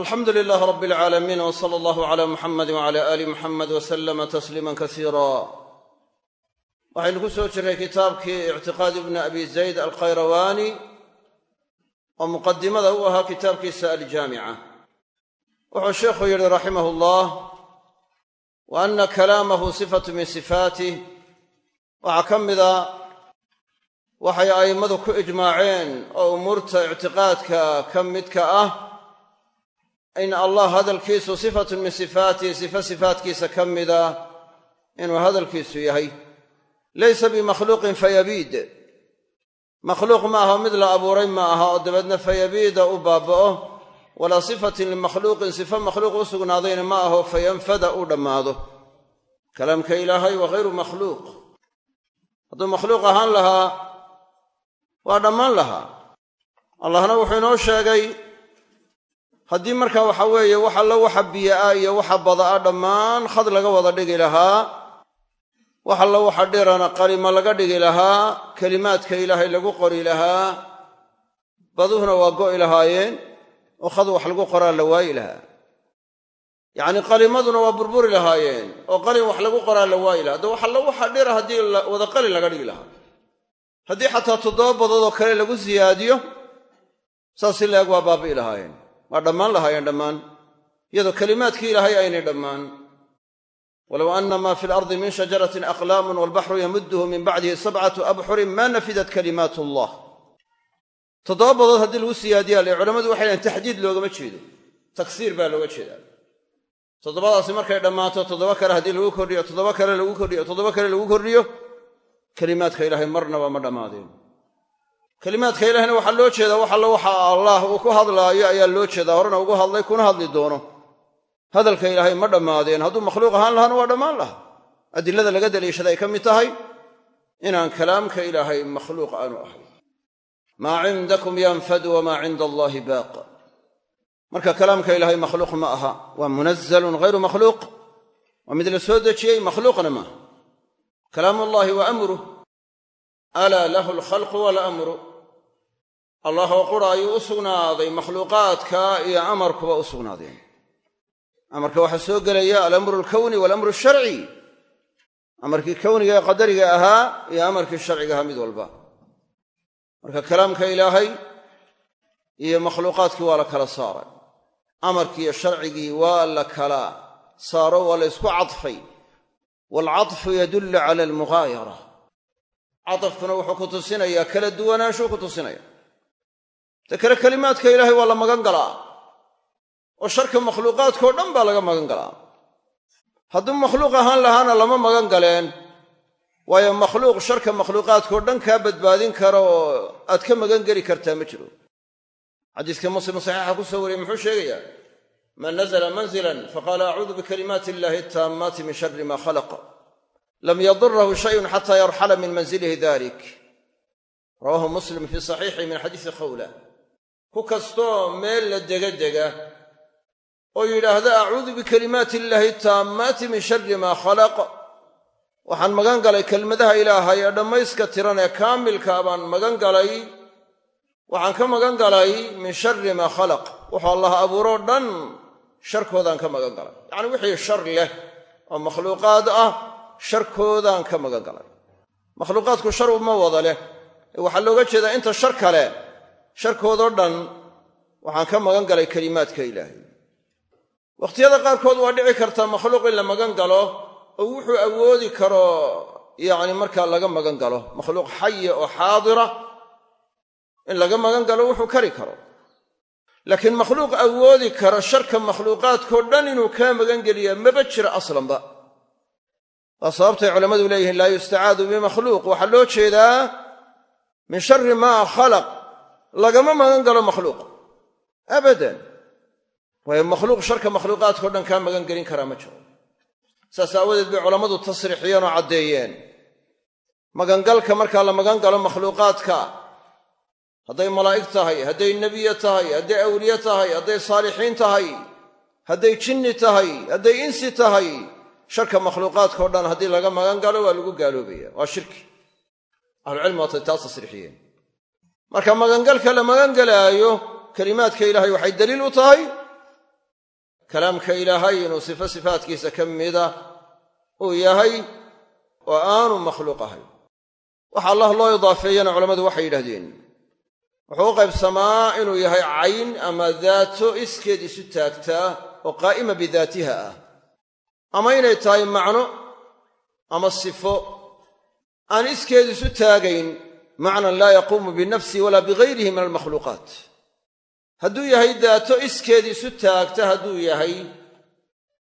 alxamdu lilaah rab alcaalamiin w sala allahu cala muxamadi wcala aali muxamed wasalama tasliima kasiira waxaynu ku soo jirnay kitaabkii ictiqaad ibni abi zayd alkhayrawaani oo muqadimada u ahaa kitaabkiisa aljaamica. Wuxuu sheikhu yidhi raximah llah wa ana kalaamahu sifatu min sifaatih waxaa ka mida waxay a'immadu ku ijmaaceen oo umuurta ictiqaadka ka midka ah in allah hadalkiisu sifatun min sifaatihi sifo sifaatkiisa ka mida inuu hadalkiisu yahay laysa bimakhluuqin fayabiid makhluuq ma aha mid la abuuray ma aha oo dabeedna fayabiida u baaba'o walaa sifatin limakhluuqin sifo makhluuq u sugnaadayna ma aho fayanfada u dhammaado kalaamka ilaahay waa hayru makhluuq hadduu makhluuq ahaan lahaa waa dhammaan lahaa allahna wuxuu inoo sheegay haddii marka waxa weeye wax allo waxa biyo-a iyo waxa bada'a dhammaan khad laga wada dhigi lahaa wax allo waxa dhirana qalimo laga dhigi lahaa kelimaadka ilaahay lagu qori lahaa baduhuna waa go'i lahaayeen oo khad wax lagu qoraa la waayi lahaa. Yacni qalimaduna waa burburi lahaayeen oo qalin wax lagu qoraa la waayi lahaa. De wax allo waxa dhira haddii wada qalin laga dhigi lahaa. Haddii xataa toddoba badoodoo kale lagu siyaadiyo saas si la-eg waa baabi'i lahaayeen waa dhammaan lahaayeen dhammaan. Iyadoo kelimaadkii ilaahay aynay dhammaan. Walow anna maa fi lardi min shajaratin aqlaamun walbaxru yamudduhu min bacdihi sabcatu abxurin ma nafidat kalimaat allah toddoba badood haddii lagu siyaadiyaa le culammadu waxay dhahen taxdiid loogama jeedo. Taksiir baa looga jeedaa. Toddobadaasi markay dhammaato toddoba kale haddii lagu kordhiyo toddoba kale lagu kordhiyo toddoba kale lagu kordhiyo kelimaadka ilaahay marnaba ma dhammaadeen kelimaadka ilahayna waxaa loo jeedaa wax allo waxa allah uu ku hadlaayo ayaa loo jeedaa horena ugu hadlay kuna hadli doono. Hadalka ilaahay ma dhammaadeen hadduu makhluuq ahaan lahaana waa dhammaan laha adilada laga daliishada ay ka mid tahay inaan kalaamka ilaahay makhluuq aanu ahayn maa cindakum yanfadu wamaa cinda allaahi baaq marka kalaamka ilaahay makhluuq ma aha waa munazalun hayru makhluuq. Waa mid la soo dejiyey makhluuqna maaha kalaam ullahi wa amruh alaa lahu alkhalqu walamru allah oo qura ayuu u sugnaaday makhluuqaadka iyo amarkuba u sugnaadeen. Amarka waxaa soo gelaya alamru alkowni waalamru alsharci amarkii kowniga ee qadariga ahaa iyo amarkii sharciga ahaa mid walba. Marka kalaamka ilaahay iyo makhluuqaadkii waa la kala saaray. Amarkiiyo sharcigii waa la kala saaro waa la ysku cadfay. Waalcadfu yadullu cala almughaayara. Cadafkuna wuxuu ku tusinayaa kala duwanaanshuu ku tusinaya ta kale kelimaadka ilaahay waa la magan galaa? Oo sharka makhluuqaadkao dhan baa laga magan galaa? Hadduu makhluuq ahaan lahaana lama magan galeen waayo makhluuq sharka makhluuqaadkao dhan kaa badbaadin kara oo aad ka magan geli kartaa ma jiro. Xadiiska muslim saxiixa ku soo wariyey muxuu sheegayaa? Man nazla manzilan faqaala acuudu bikalimaati illahi ataammaati min shari ma khalaq. Lam yadurahu shayun xata yarxala min manzilihi dalik rawaahu muslim fii saxiixi min xadiisi khawla ku kastoo meel la dega-dega oo yidhaahda acuudu bikalimaati illaahi taammaati min shari maa khalaq. Waxaan magan galay kelmadaha ilaahay ee dhammayska tiran ee kaamilkaa baan magan galay. Waxaan ka magan galay min shari maa khalaq. Wuxuu allah abuuroo dhan sharkoodaan ka magan galay. Yacni wixii shar leh oo makhluuqaad ah sharkoodaan ka magan galay. Makhluuqaadku shar uma wada leh. Waxaa looga jeedaa inta shar kale sharkoodoo dhan waxaan ka magan galay kelimaadka ilaahay. Wakhtiyada qaarkood waa dhici kartaa makhluuq in la magan galo oo wuxuu awoodi karo yacni markaa laga magan galo. Makhluuq xaya oo xaadira in laga magan galo wuxuu kari karo. Laakiin makhluuq awoodi kara sharka makhluuqaadkao dhan inuu kaa magan geliyaa maba jira aslanba. Waa sababtay culammadu leeyihiin laa yustacaadu bimakhluuq. Waxaa loo jeedaa min shari maa khalaq lagama magan galo makhluuq. Abadan. Waayo makhluuq sharka makhluuqaadkao dhan kaa magan gelin karaa ma jiro. Saas aawadeed bay culammadu tasriixiyeen oo caddeeyeen. Magangalka markaa la magan galo makhluuqaadka hadday malaa'ig tahay hadday nebiye tahay hadday awliye tahay hadday saalixiin tahay hadday jinni tahay hadday insi tahay sharka makhluuqaadkao dhan haddii laga magan galo waa lagu gaaloobaya waa shirki. Ahlucilmi waatay taas tasriixiyeen marka magangalka la magangelaayo kelimaadka ilaahay waxay daliil u tahay. Kalaamka ilaahay inuu sifo sifaatkiisa ka mida uu yahay oo aanu makhluuq ahayn. Waxa allah loo idaafeeyana culammadu waxay yidhahdeen wuxuu u qaybsamaa inuu yahay cayn ama daato iskeed isu taagtaa oo qaa'ima bidaatiha ah. Ama inay tahay macno ama sifo aan iskeed isu taagayn macnan laa yaquumu binafsihi walaa bigayrihi min almakhluuqaat. Hadduu yahay daato iskeed isu taagta hadduu yahay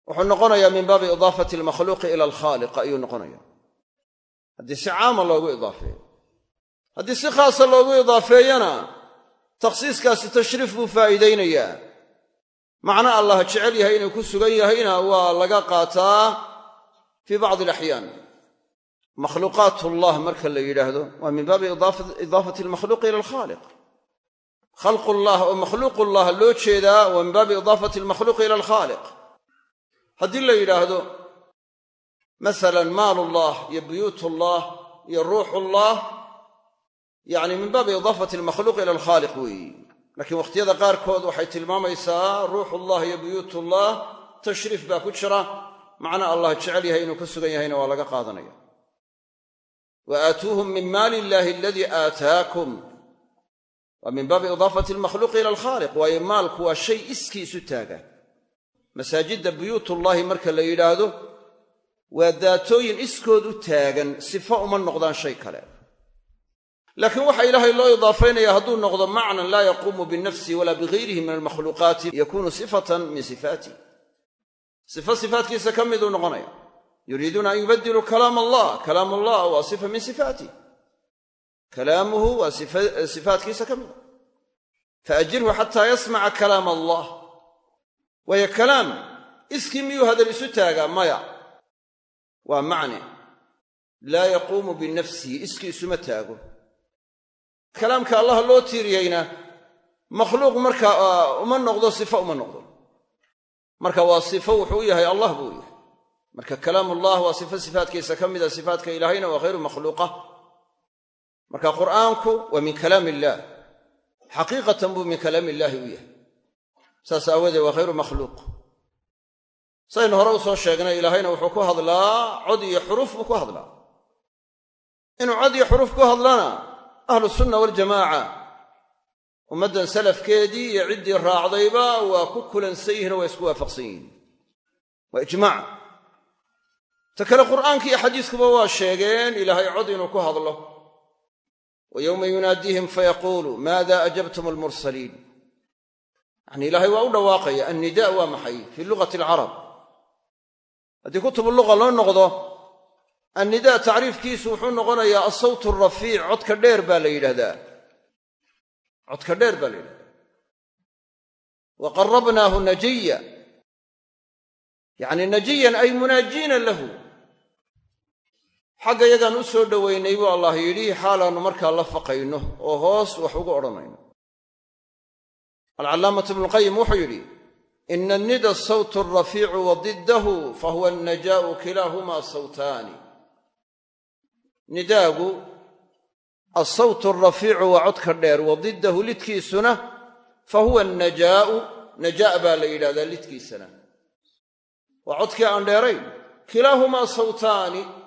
wuxuu noqonayaa min baabi idaafati almakhluuqi ila alkhaaliq ayuu noqonaya haddii si caama loogu idaafeeyo haddii si khaasa loogu idaafeeyana takhsiiskaasi tashriif buu faa'iidaynayaa. Macno allah jecel yahay inuu ku sugan yahayna waa laga qaataa fii bacdi alaxyaan makhluuqaatullah marka la yidhaahdo waa min baabi idaafati almakhluuqi ila alkhaaliq. Khalqullah oo makhluuqullah loo jeedaa waa min baabi idaafati almakhluuqi ila alkhaaliq. Haddii la yidhaahdo masalan maalullah iyo buyuutullah iyo ruuxullah yacni min baabi idaafati almakhluuq ila alkhaaliq weeyi. Laakiin wakhtiyada qaarkood waxay tilmaamaysaa ruuxullah iyo buyuutullah tashriif baa ku jira. Macna allah jecel yahay inuu ka sugan yahayna waa laga qaadanaya wa aatuuhum min maali illaahi aladii aataakum waa min baabi idaafati almakhluuqi ila alkhaaliq waayo maalku waa shay iskii isu taaga masaajidda buyuutullaahi marka la yidhaahdo waa daatooyin iskood u taagan sifo uma noqdaan shay kale laakiin waxa ilaahay loo idaafaynaya hadduu noqdo macnan laa yaquumu binafsi walaa bigayrihi min almakhluuqaati yakunu sifatan min sifaati sifo sifaatkiisa ka miduu noqonaya yuriiduuna an yubadiluu kalaam allah kalaam allah waa sifa min sifaatih kalaamuhu waa sifaatkiisa ka mida faajirhu xataa yasmaca kalaam allah waayo kalaam iskii miyuu hadal isu taagaa maya waa macne laa yaquumu binafsihi iskii isuma taago kalaamka allah loo tiiriyeyna makhluuq marka uma noqdo sifo uma noqdo marka waa sifo wuxuu yahay allah buu yahay marka kalaamullah waa sifo sifaatkiisa ka mida sifaatka ilaahayna waa hayru makhluuqa. Marka qur'aanku waa min kalaam illaah xaqiiqatan buu min kalaam illaahi u yahay. Saas aawoodee waa hayru makhluuq. Saynu hore u soo sheegnay ilaahayna wuxuu ku hadlaa cod iyo xuruuf buu ku hadlaa. Inuu cod iyo xuruuf ku hadlana ahlu sunna waljamaaca ummaddan salafkeedii iyo ciddii raacdayba waa ku kulansan yihiin oo waa isku waafaqsan yihiin. Waa ijmaac ta kale qur'aanka iyo xadiiskuba waa sheegeen ilaahay cod inuu ku hadlo. Wa yowma yunaadiihim fayaquulu maada ajabtum almursaliin? Yacni ilaahay waa u dhawaaqaya annida waa maxay fii lugati alcarab haddii kutubu luqa loo noqdo annidaa tacriifkiisu wuxuu noqonayaa asawt arafiic codka dheer baa la yidhahdaa codka dheer baa la yidhahdaa wa qarabnaahu najiya. Yacni najiyan ay munaajiina lahu xagga yagaan u soo dhowaynay buu allah yidhi xaalaannu markaa la faqayno oo hoos wax ugu odhanayno. Alcallaamatu ibnuqayim wuxuu yidhi ina annida sawtu alrafiicu wa diddahu fahuwa annajaa'u kilaahumaa sawtaani. Nidaagu alsawtu alrafiicu waa codka dheer wa diddahu lidkiisuna fa huwa annajaa'u najaa' baa la yidhahdaa lidkiisana. Waa codkii aan dheerayn. Kilaahumaa sawtaani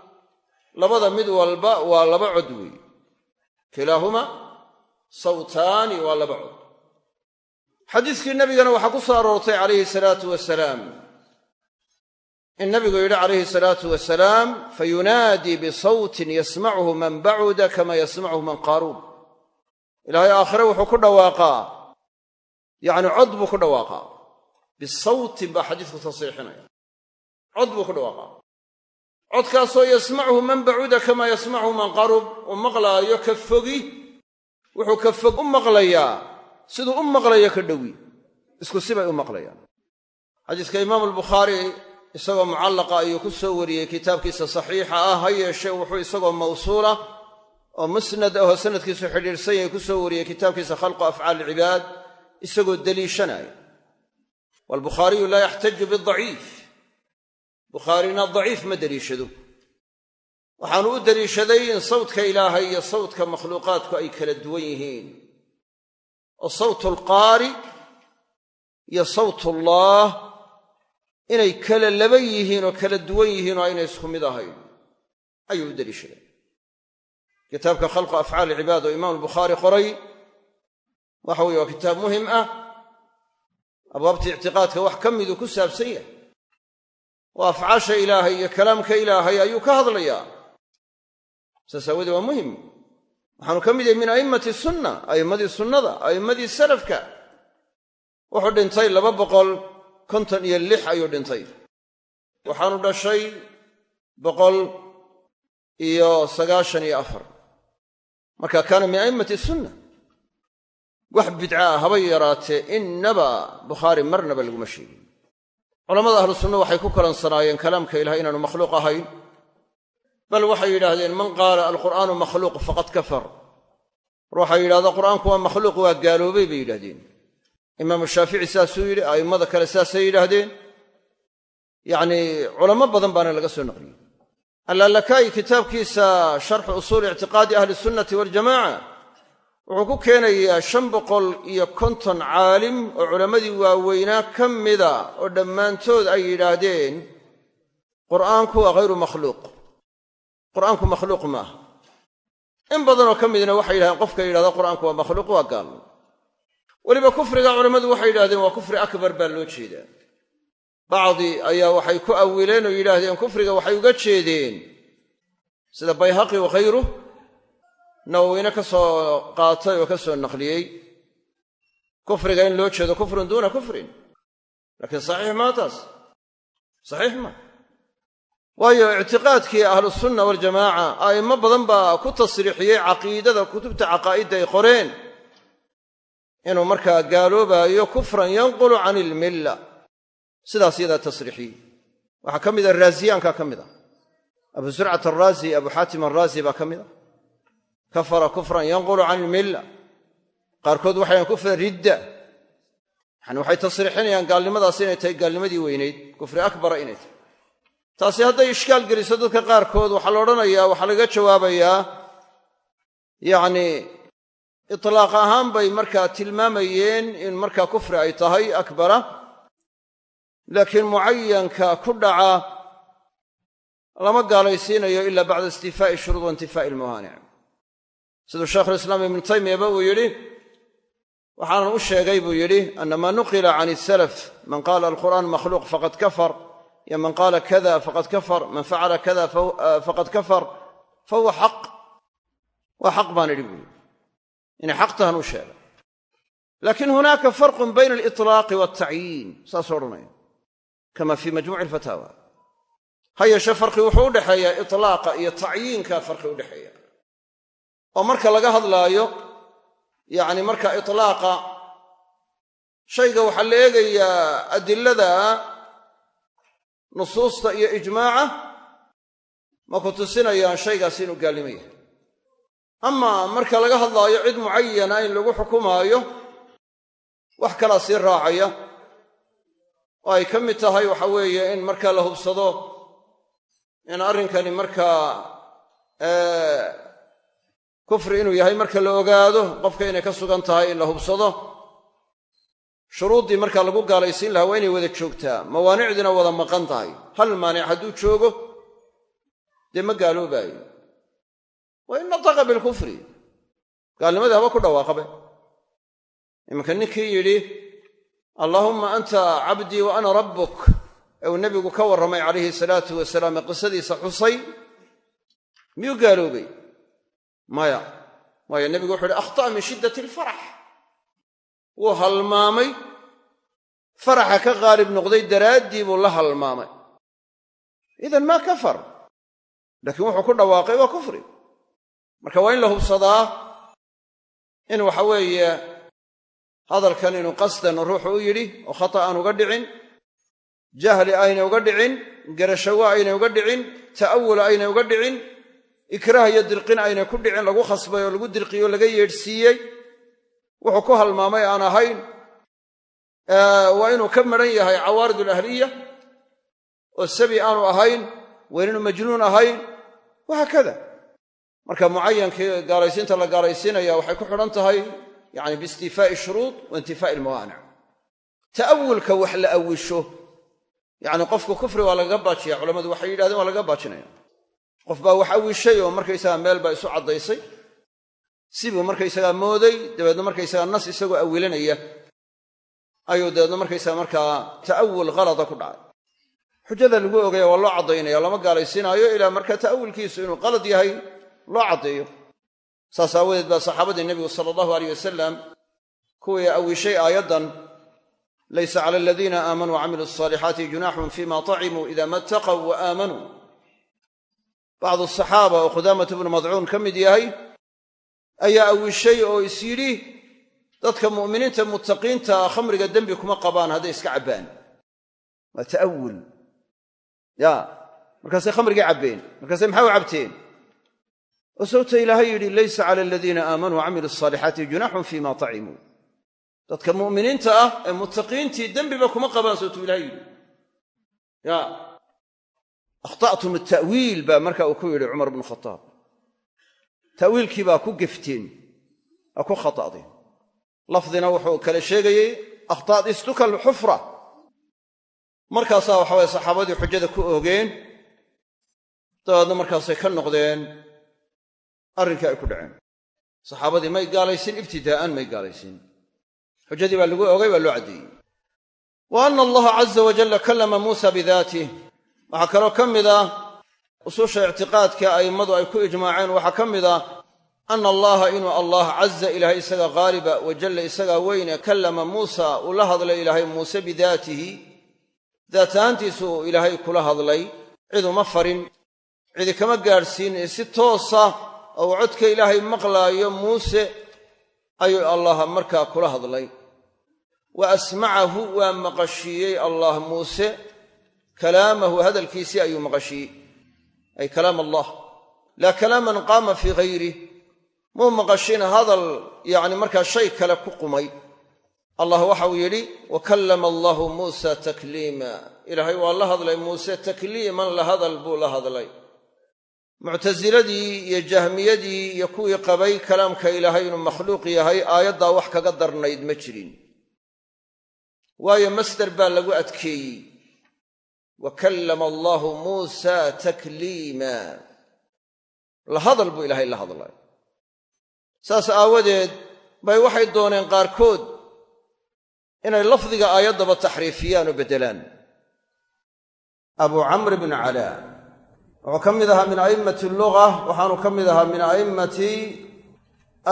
labada mid walba waa laba cod weeye kilaahumaa sawtaani waa laba cod. Xadiiskii nabigana waxaa ku soo aroortay calayhi salaatu wasalaam in nabigu yidhi calayhi salaatu wasalaam fayunaadii bisawtin yasmacuhu man bacuda kama yasmacuhu man qaaruun. Ilaahay aakhire wuxuu ku dhawaaqaa yacni cod buu ku dhawaaqaa. Bisawtin baa xadiisku tasiixinaya cod buu ku dhawaaqaa codkaasoo yasmacuhu man bacuda kama yasmacuhu man qarub uu maqlaayo ka fogi wuxuu ka fog u maqlayaa siduu u maqlayo ka dhowi. Isku sibay u maqlayaan. Xadiiska imaamu albukhaari isagoo mucallaqa ayuu ku soo wariyey kitaabkiisa saxiixa ah ha yeeshee wuxuu isagoo mawsuula oo musnad ahoo sanadkiisu xidhiidhsan yahay ku soo wariyey kitaabkiisa khalqu afcaal ilcibaad isagoo deliishanaya. Waalbukhaariyu laa yaxtaju bidaciif bukhaarina daciif ma deliishado waxaanu u deliishaday in sawdka ilaahay iyo sawdka makhluuqaadku ay kala duwan yihiin. Oo sawtu alqaari iyo sawtullaah inay kala laba yihiin oo kala duwan yihiin oo aynay isku mid ahayn. Ayuu u deliishaday kitaabka khalqu afcaal cibaad oo imaam albukhaari qoray waxa weye waa kitaab muhiim ah. Abwaabta ictiqaadka wax ka miduu ku saabsan yahay oo afcaasha ilaahay iyo kalaamka ilaahay ayuu ka hadlayaa. Saas aawadee waa muhiim waxaanu ka mid yahay min a'immati sunna a'immadii sunnada a'immadii salafka. Wuxuu dhintay laba boqol konton iyo lix ayuu dhintay. Waxaanu dhashay boqol iyo sagaashan iyo afar. Marka kaana min a'immati sunna. Wax bidca ah habay yaraatee innaba bukhaari marnaba laguma sheegin culamada ahlu sunna waxay ku kalansanaayeen kalaamka ilahay inaanu makhluuq ahayn bal waxay yidhaahdeen man qaala alqur'aanu makhluuq faqad kafar. Ruuxa yidhahda qur'aanku waa makhluuq waa gaaloobay bay yidhahdeen imaamu shaafici saasuu yidhi a'immada kale saasay yidhaahdeen. Yacnii culamo badan baana laga soo naqliyey. Allaalakaa'i kitaabkiisa sharxu usuuli ictiqaadi ahli sunnati waljamaca wuxuu ku keenayaa shan boqol iyo konton caalim oo culammadii waaweynaa ka mida oo dhammaantood ay yidhaahdeen qur'aanku waa hayru makhluuq. Qur'aanku makhluuq maaha in badanoo ka midna waxay yidhahdeen qofka yidhahda qur'aanku waa makhluuq waa gaal. Weliba kufriga culammadu waxay yidhahdeen waa kufri akbar baa loo jeedaa. Bacdi ayaa waxay ku awileen oo yidhaahdeen kufriga waxay uga jeedeen. Sida bayhaqi wakhayruh nawoweyne ka soo qaatay oo ka soo naqliyey. Kufriga in loo jeedo kufrun duuna kufrin. Laakiin saxiix maa taas. Saxiix ma. Waayo ictiqaadkii ahlusunna waljamaaca a'immo badan baa ku tasriixiyey caqiidada kutubta caqaa'idda ay qoreen. Inuu markaa gaaloobaayo kufran yanqulu can ilmilla sidaas yadaa tasriixiyey. Waxaa ka mida raaziyaanka ka mid a. Abu surcat araazi abu xaatim araazi baa ka mid a kafara kufran yanqulu can ilmilla qaarkood waxay hahan kufra ridda. Yani waxay tasriixinayaan gaalnimadaas inay tahay gaalnimadii weynayd kufri akbara inay tahay. Taasi hadday ishkaal geliso dadka qaarkood waxaa la odhanayaa waxaa laga jawaabayaa yacni itlaaq ahaan bay markaa tilmaamayeen in markaa kufri ay tahay akbara. Laakiin mucayanka ku dhaca lama gaalaysiinayo ila bacda istifaa'i shuruud wa intifaa'i ilmawaanic siduu sheekhulislaam ibnu taymiyaba uu yidhi waxaanan u sheegay buu yidhi ana maa nuqila can isalaf man qaala alqur'aan makhluuq faqad kafar. Iyo man qaala kada faqad kafar. Man facala kada faqad kafar. Fahuwa xaq waa xaq baan idhi buu yidhi. Inay xaq u sheegay. Laakin hunaaka farqun bayna aliطlaaqi waltacyiin saasuu odhanaya kama fii majmuuci alfataawa ha yeeshe farqi wuxuu u dhexeeyaa itlaaqa iyo tacyiinka farqi oo marka laga hadlaayo yacni marka itlaaqa shayga waxaa la eegayaa adilada nusuusta iyo ijmaaca ma ku tusinayaan shaygaasi inuu gaalnimo amaa marka laga hadlaayo cid mucayana in lagu xukumaayo wax kalaa sii raacaya oo ay ka mid tahay waxa weeye in marka la hubsado in arrinkani markaa kufri inuu yahay marka la ogaado qofka inay ka sugan tahay in la hubsado. Shuruuddii markaa lagu gaalaysiin lahaa waa inay wada joogtaa mawaanicdiina wada maqan tahay. Hal maanic hadduu joogo dee ma gaaloobaayo wa in nataqa bilkufri gaalnimadii haba ku dhawaaqabe. Iminka ninkii yidhi allaahumma anta cabdii wa ana rabbuk ee uu nebigu ka warramay calayhi salaatu wasalaam ee qisadiisa xusay miyuu gaaloobay maya waayo nebigu wuxu uhi akhta'a min shiddati alfarax wuu halmaamay. Faraxa ka qaalib noqday daraaddii buu la halmaamay. Idan maa kafar? Laakiin wuxuu ku dhawaaqay waa kufri. Marka waa in la hubsadaa in waxa weeye hadalkan inuu qasdan ruuxu u yidhi oo khata aan uga dhicin jahli aynay uga dhicin garashawo aynay uga dhicin ta'awul aynay uga dhicin ikraah iyo dirqin aynay ku dhicin lagu khasbay oo lagu dirqiyo o laga yeedhsiiyey wuxuu ku halmaamay aan ahayn. Waa inuu ka maran yahay cawaarid alahliya oo sabi aanu ahayn waa inaanu majnuun ahayn. Wahaakada marka mucayankii gaalaysiinta la gaalaysiinaya waxay ku xidhan tahay yani biistifaa'i shuruud wa intifaa'i ta'awulka wax la awisho yacni qofku kufri waa lagaga baajiya culammadu waxay yidhahdeen waa lagaga baajinaya qof baa wax awishay oo markaysagaa meel baa isu caddaysay sibuu markaysagaa mooday dabeedna markaysagaa nas isagoo awilanaya ayuu dabeedna markaysaga markaa ta'awul halada ku dhacay. Xujada lagu ogaya waa loo caddaynaya lama gaalaysiinaayo ilaa markaa ta'awulkiisu inuu qalad yahay loo caddeeyo. Saas aawadeed baa saxaabadii nebigu sala allahu aleyh wasalam kuwii awishay aayaddan laysa cala aladiina aamanuu wacamiluu asaalixaati junaaxun fima tacimuu ida ma attaqw wa aamanuu bacdu saxaaba oo khudaamatu bnu madcuun ka mid yahay ayaa awishay oo is yidhi dadka mu'miniinta muttaqiinta khamriga dembi kuma qabaan hadday iska cabbaan waa ta'awul ya markaasay khamrigii cabbeen markaasay maxaa u cabteen oo sababta ilaahay yidhi laysa cala aladiina aamanuu wacamiluu asaalixaati junaaxun fima tacimuu dadka mu'miniinta ah ee muttaqiintii dembiba kuma qabaan sababtuu ilahay yidhi ya akhta'tum ata'wiil baa marka uu ku yidhi cumar bnu khataab ta'wiilkii baa ku gefteen aa ku khata'deen lafdina wuxuu kale sheegayey akhta'distuka alxufra markaasaa waxa weye saxaabadii xujada ku oogeen dabeedna markaasay ka noqdeen arrinkii ay ku dhaceen saxaabadii may gaalaysin ibtidaa'an may gaalaysin xujadii baa lagu oogay baa loo caddeeyey wa anna allaha caza wajalla kallama muusa bidaatih waxaa kaloo ka mid ah ususha ictiqaadka a'immadu ay ku ijmaaceen. Waxaa ka mid ah ana allaha inuu allah caza ilaahay isaga haaliba wajalla isagaa weyne kallama muusa uu la hadlay ilaahay muuse bidaatihi. Daatahaantiisu uu ilaahay kula hadlay ciduma farin cidi kama gaadhsiin si toosa oo uu codka ilaahay maqlaayo muuse ayuu allah markaa kula hadlay. Wa asmacahu waa maqashiiyey allah muuse kalaamahu hadalkiisii ayuu maqashiiyey ay kalaam allah. Laa kalaaman qaama fii hayrih muu maqashin hadal yacni markaa shay kale ku qumay. Allah waxau yidhi wa kallama allahu muusa takliima. Ilaahay waa la hadlay muuse takliiman la hadal buu la hadlay. Muctasiladii iyo jahmiyadii iyo kuwii qabay kalaamka ilaahay inuu makhluuq yahay aayaddaa wax kaga darnayd ma jirin. Waayo masder baa lagu adkeeyey wa kallama allaahu muusa takliima. La hadal buu ilaahay la hadlay. Saas aawadeed bay waxay dooneen qaarkood inay lafdiga aayaddaba taxriifiyaan oo beddelaan. Abu camr bn calaa wuxuu ka mid ahaa min a'immati alluga waxaanu ka mid ahaa min a'immati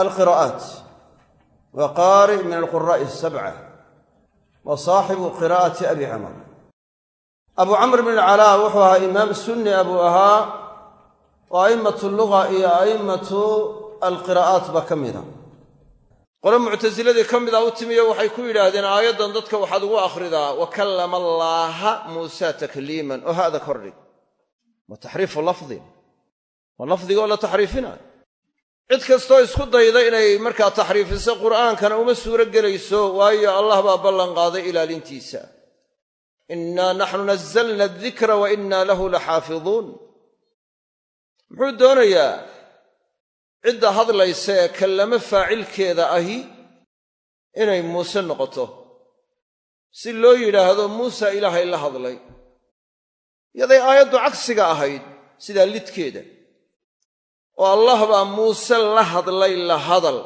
alqiraa'aat wa qaari' min alquraa'i asabca wa saaxibu qiraa'ati abi camr abu camr bn alcalaa wuxuu ahaa imaam sunni abuu ahaa oo a'immatu alluga iyo a'immatu alqiraa'aat baa ka mida qole muctasiladii ka mida u timiyo waxay ku yidhaahdeen aayaddan dadka waxaad ugu akhridaa wa kallama allaaha muusa takliiman. Oo hada kordhig wa taxriifu lafdin? Waa lafdigoo la taxriifinayo cid kastoo isku dayda inay markaa taxriifiso qur'aankana uma suuro gelayso waayo allah baa ballan qaaday ilaalintiisa innaa naxnu nazzalna adikra wa innaa lahu laxaafiduun muxuu doonayaa cidda hadlaysa ee kallamo faacilkeeda ahi inay muuse noqoto. Si loo yidhaahdo muusa ilaahay la hadlay. Yaday aayaddu cagsiga ahayd sidaa lidkeeda. Oo allah baa muuse la hadlay la hadal.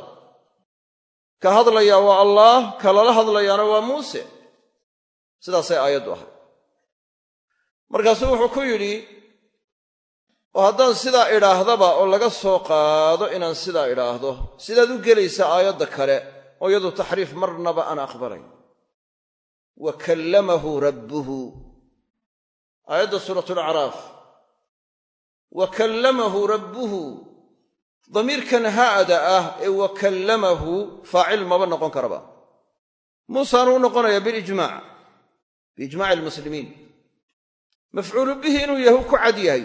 Ka hadlayaa waa allaah ka lala hadlayaana waa muuse sidaasay aayaddu ahayd. Markaasuu wuxuu ku yidhi oo haddaan sidaa idhaahdaba oo laga soo qaado inaan sidaa idhaahdo sidaad u gelaysaa aayadda kale oo iyadu taxriif marnaba aan aqbalay wa kallamahu rabbuhu. Aayadda suuratulacraaf wa kallamahu rabbuhu. Damiirkan haada ah ee wa kallamahu faacil maba noqon karaba. Muusaanu u noqonayaa bilijmaac biijmaaci almuslimiin. Mafcuulu bihi inuu yahu ku cad yahay.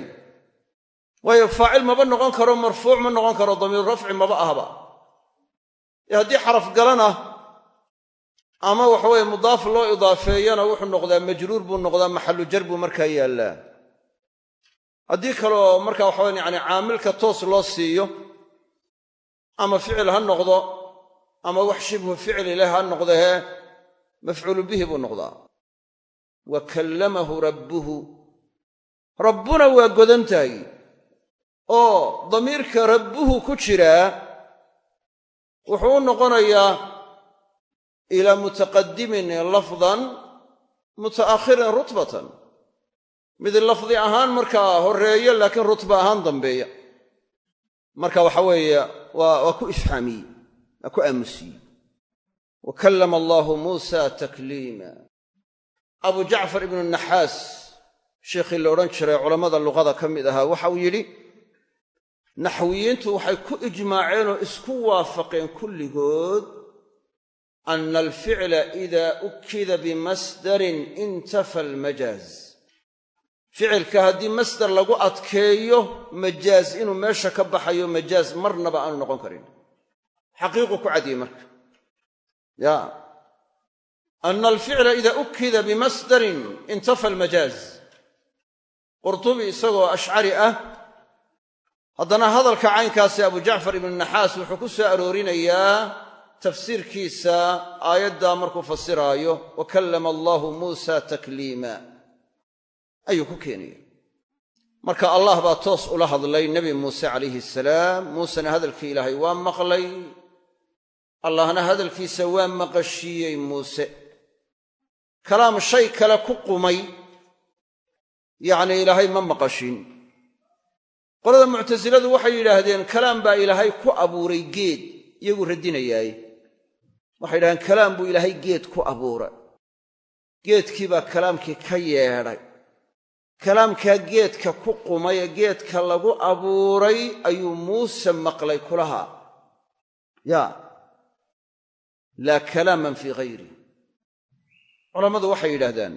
Waayo faacil maba noqon karo marfuuc ma noqon karo damiiru rafci maba ahba ee haddii xaraf galana ama waxaweye mudaaf loo idaafeeyana wuxuu noqdaa majruur buu noqdaa maxallu jar buu markaa yaallaa haddii kaleoo marka waxawaye yani caamilka toos loo siiyo ama ficil ha noqdo ama wax shibhu ficli leh ha noqdahee mafcuulu bihi buu noqdaa wa kallamahu rabbuhu. Rabbuna waa godan tahay oo damiirka rabbuhu ku jiraa wuxuu u noqonayaa ilaa mutaqadimin lafdan mutaakhirin rutbatan. Mid lafdi ahaan markaa horreeya laakiin rutba ahaan dambeeya. Marka waxa weeye waa ku ifhaamiyey waa ku aamusiyey wa kallama allaahu muusa takliima abu jacfar ibnu naxaas sheikhii la odhan jiray culammada luqada ka mid ahaa waxa uu yidhi naxwiyiintu waxay ku ijmaaceen oo isku waafaqeen kulligood ana alficla idaa ukida bimasdarin intafa almajaaz. Ficilka haddii masdar lagu adkeeyo majaaz inuu meesha ka baxayo majaaz marnaba aanu noqon karin. Xaqiiqu ku cadiyey marka. Ya ana alficla idaa ukida bimasdarin intafa almajaaz qurtubi isagoo ashcari ah haddana hadalka caynkaasi abu jacfar ibnu naxaas wuxuu ku soo aroorinayaa tafsiirkiisa aayaddaa markuu fasiraayo wa kallama allaahu muusa takliima ayuu ku keenaya marka allah baa toos ula hadlay nebi muuse calayhi salaam muusena hadalkii ilaahay waa maqlay allahna hadalkiisa waa maqashiiyey muuse kalaam shay kale ku qumay yacnii ilaahay ma maqashin. Qolada muctasiladu waxay yidhaahdeen kalaam baa ilaahay ku abuuray geed iyagu radinayaaye waxay yidhahdeen kalaam buu ilaahay geed ku abuuray. Geedkii baa kalaamkii ka yeedhay. Kalaamkaa geedka ku qumay ee geedka lagu abuuray ayuu muuse maqlay kulaha. Yaa laa kalaaman fii hayri culammadu waxay yidhaahdaan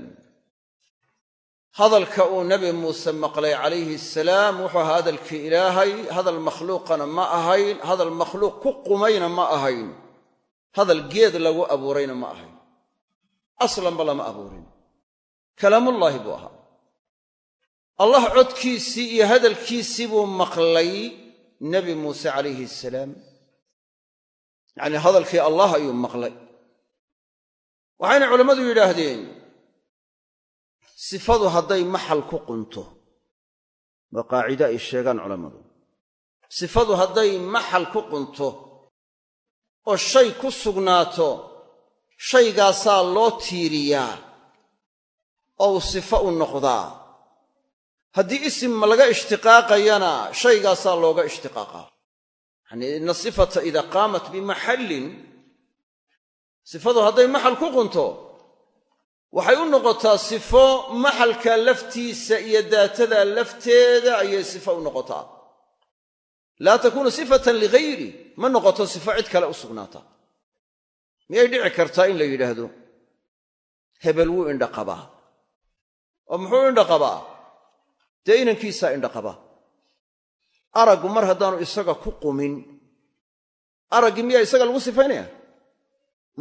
hadalka uu nebi muuse maqlay calayhi asalaam wuxuu ahaa hadalkii ilaahay hadal makhluuqana ma ahayn hadal makhluuq ku qumayna ma ahayn hadal geed lagu abuurayna ma ahayn aslanba lama abuurin kalaamullaahi buu ahaa. Allah codkiisii iyo hadalkiisii buu maqlay nebi muuse calayhi asalaam yacnii hadalkii allah ayuu maqlay waxayna culammadu yidhaahdeen sifadu hadday maxal ku qunto waa qaacide ay sheegaan culammadu sifadu hadday maxal ku qunto oo shay ku sugnaato shaygaasaa loo tiiriyaa oo uu sifo u noqdaa. Haddii isim laga ishtiqaaqayana shaygaasaa looga ishtiqaaqaa. Yacanii ina sifata idaa qaamat bimaxallin sifadu hadday maxal ku qunto waxay u noqotaa sifo maxalka laftiisa iyo daatada lafteeda ayay sifo u noqotaa. Laa takuunu sifatan ligayri ma noqoto sifo cid kale u sugnaata. Miyay dhici kartaa in la yidhaahdo? Hebel wuu indhaqabaa oo muxuu indhaqabaa dee inankiisaa indhaqaba araggu mar haddaanu isaga ku qumin araggii miyaa isaga lagu sifaynaya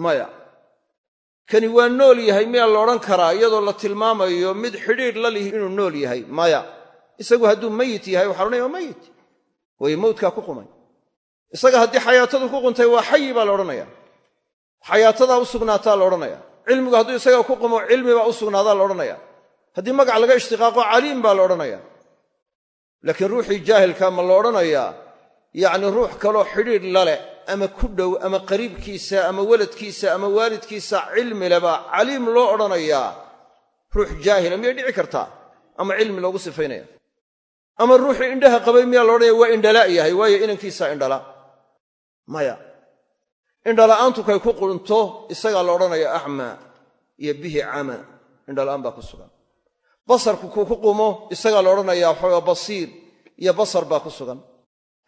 maya kani waa nool yahay miyaa la odhan karaa iyadoo la tilmaamayo mid xidhiidh la lihi inuu nool yahay? Maya isagu hadduu mayit yahay waxa loodhanaya waa mayit. Waayo mawdkaa ku qumay. Isaga haddii xayaatadu ku quntay waa xayi baa la odhanaya xayaatadaa u sugnaataa la odhanaya cilmigu hadduu isaga ku qumo cilmibaa u sugnaadaa la odhanaya haddii magac laga ishtiqaaqo caliim baa la odhanaya laakiin ruuxii jaahilka ma la odhanayaa. Yacni ruux kaloo xidhiidh laleh ama ku dhow ama qariibkiisa ama weladkiisa ama waalidkiisa cilmi lebaa caliim loo odhanayaa. Ruux jaahila miyay dhici kartaa ama cilmi loogu sifaynaya. Ama ruuxii indhaha qabay miyaa la odhanaya waa indhala yahay waayo inankiisaa indhala. Maya indhala'aantu kay ku qunto isagaa la odhanaya acmaa iyo bihi cama indhala'aan baa ku sugan. Basarku kuu ku qumo isagaa la odhanayaa waxooga basiir iyo basar baa ku sugan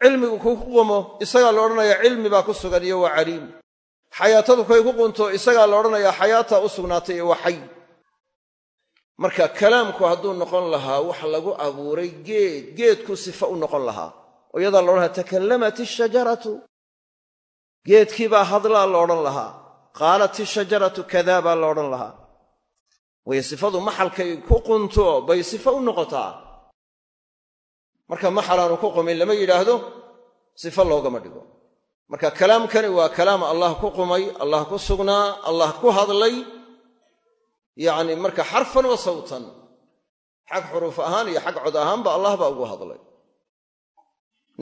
cilmigu kuu ku qumo isagaa la odhanayaa cilmi baa ku sugan iyo waa caliim. Xayaatadu kay ku qunto isagaa la odhanayaa xayaataa u sugnaatay iyo waa xay. Marka kalaamku hadduu noqon lahaa wax lagu abuuray geed geedku sifa u noqon lahaa. Oo iyadaa la odhanayaa takallamat ishajaratu geedkii baa hadlaa la odhan lahaa. Qaalat ishajaratu kadaa baa la odhan lahaa. Waayo sifadu maxalkay ku qunto bay sifo u noqotaa marka maxalaanu ku qumin lama yidhaahdo sifo loogama dhigo. Marka kalaamkani waa kalaam allah ku qumay allah ku sugnaa allah ku hadlay. Yacni marka xarfan wa sawtan xag xuruuf ahaan iyo xag cod ahaanba allah baa ugu hadlay.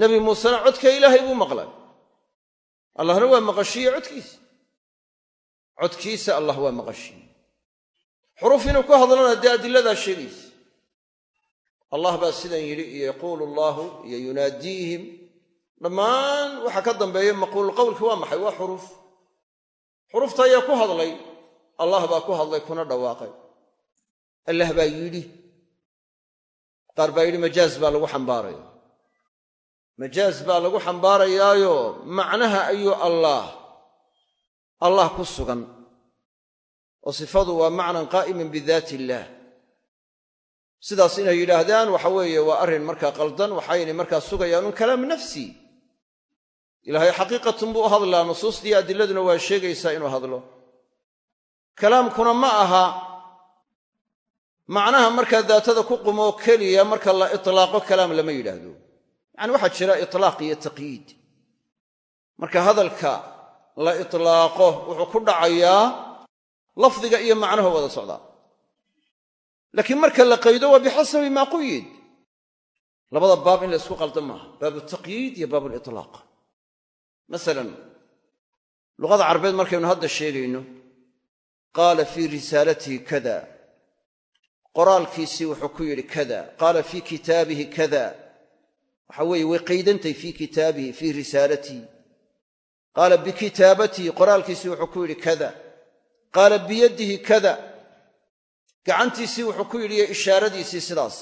Nebi muusena codka ilaahay buu maqlay. Allahna waa maqashiiye codkiisa. Codkiisa allah waa maqashiiye. Xuruuf inuu ku hadlana dee adiladaa sheegaysa allah baa sidan yidhi iyo yaquulu allaahu iyo yunaadiihim dhammaan waxa ka dambeeya maquululqowlki waa maxay? Waa xuruuf xuruufta ayaa ku hadlay. Allah baa ku hadlay kuna dhawaaqay. Allah baa yidhi. Qaar baa yidhi majaaz baa lagu xambaaraya majaaz baa lagu xambaarayaayo macnaha ayuu allaah allah ku sugan. Oo sifadu waa macnan qaa'iman bidaati illaah sidaas inay yidhaahdaan waxa weeye waa arrin markaa qaldan waxaynay markaa sugayaan un kalaam nafsi. Ilaahay xaqiiqatun buu u hadlaa nusuustii adiladuna waa sheegaysaa inuu hadlo. Kalaamkuna ma aha. Macnaha markaa daatada ku qumoo keliya marka la itlaaqo kalaam lama yidhaahdo. Yacani waxaa jira itlaaq iyo taqyiid. Marka hadalka la itlaaqo wuxuu ku dhacayaa lafdiga iyo macnaho wada socdaa laakiin marka la qaydo waa bixasabi maa quyid labada baab in la ysku qalda maaha. Baabu taqyiid iyo baab litlaaq masalan luqada carabeed markaynu hadda sheegayno qaala fii risaalatihi kada. Qoraalkiisii wuxuu ku yidhi kada. Qaala fii kitaabihi kada. Waxa weeye way qaydantay fii kitaabihi fii risaalatihi qaala bikitaabatihi qoraalkiisii wuxuu ku yidhi kada. Qaala biyadihi kada gacantiisii wuxuu ku yidhi ishaaradiisii sidaas.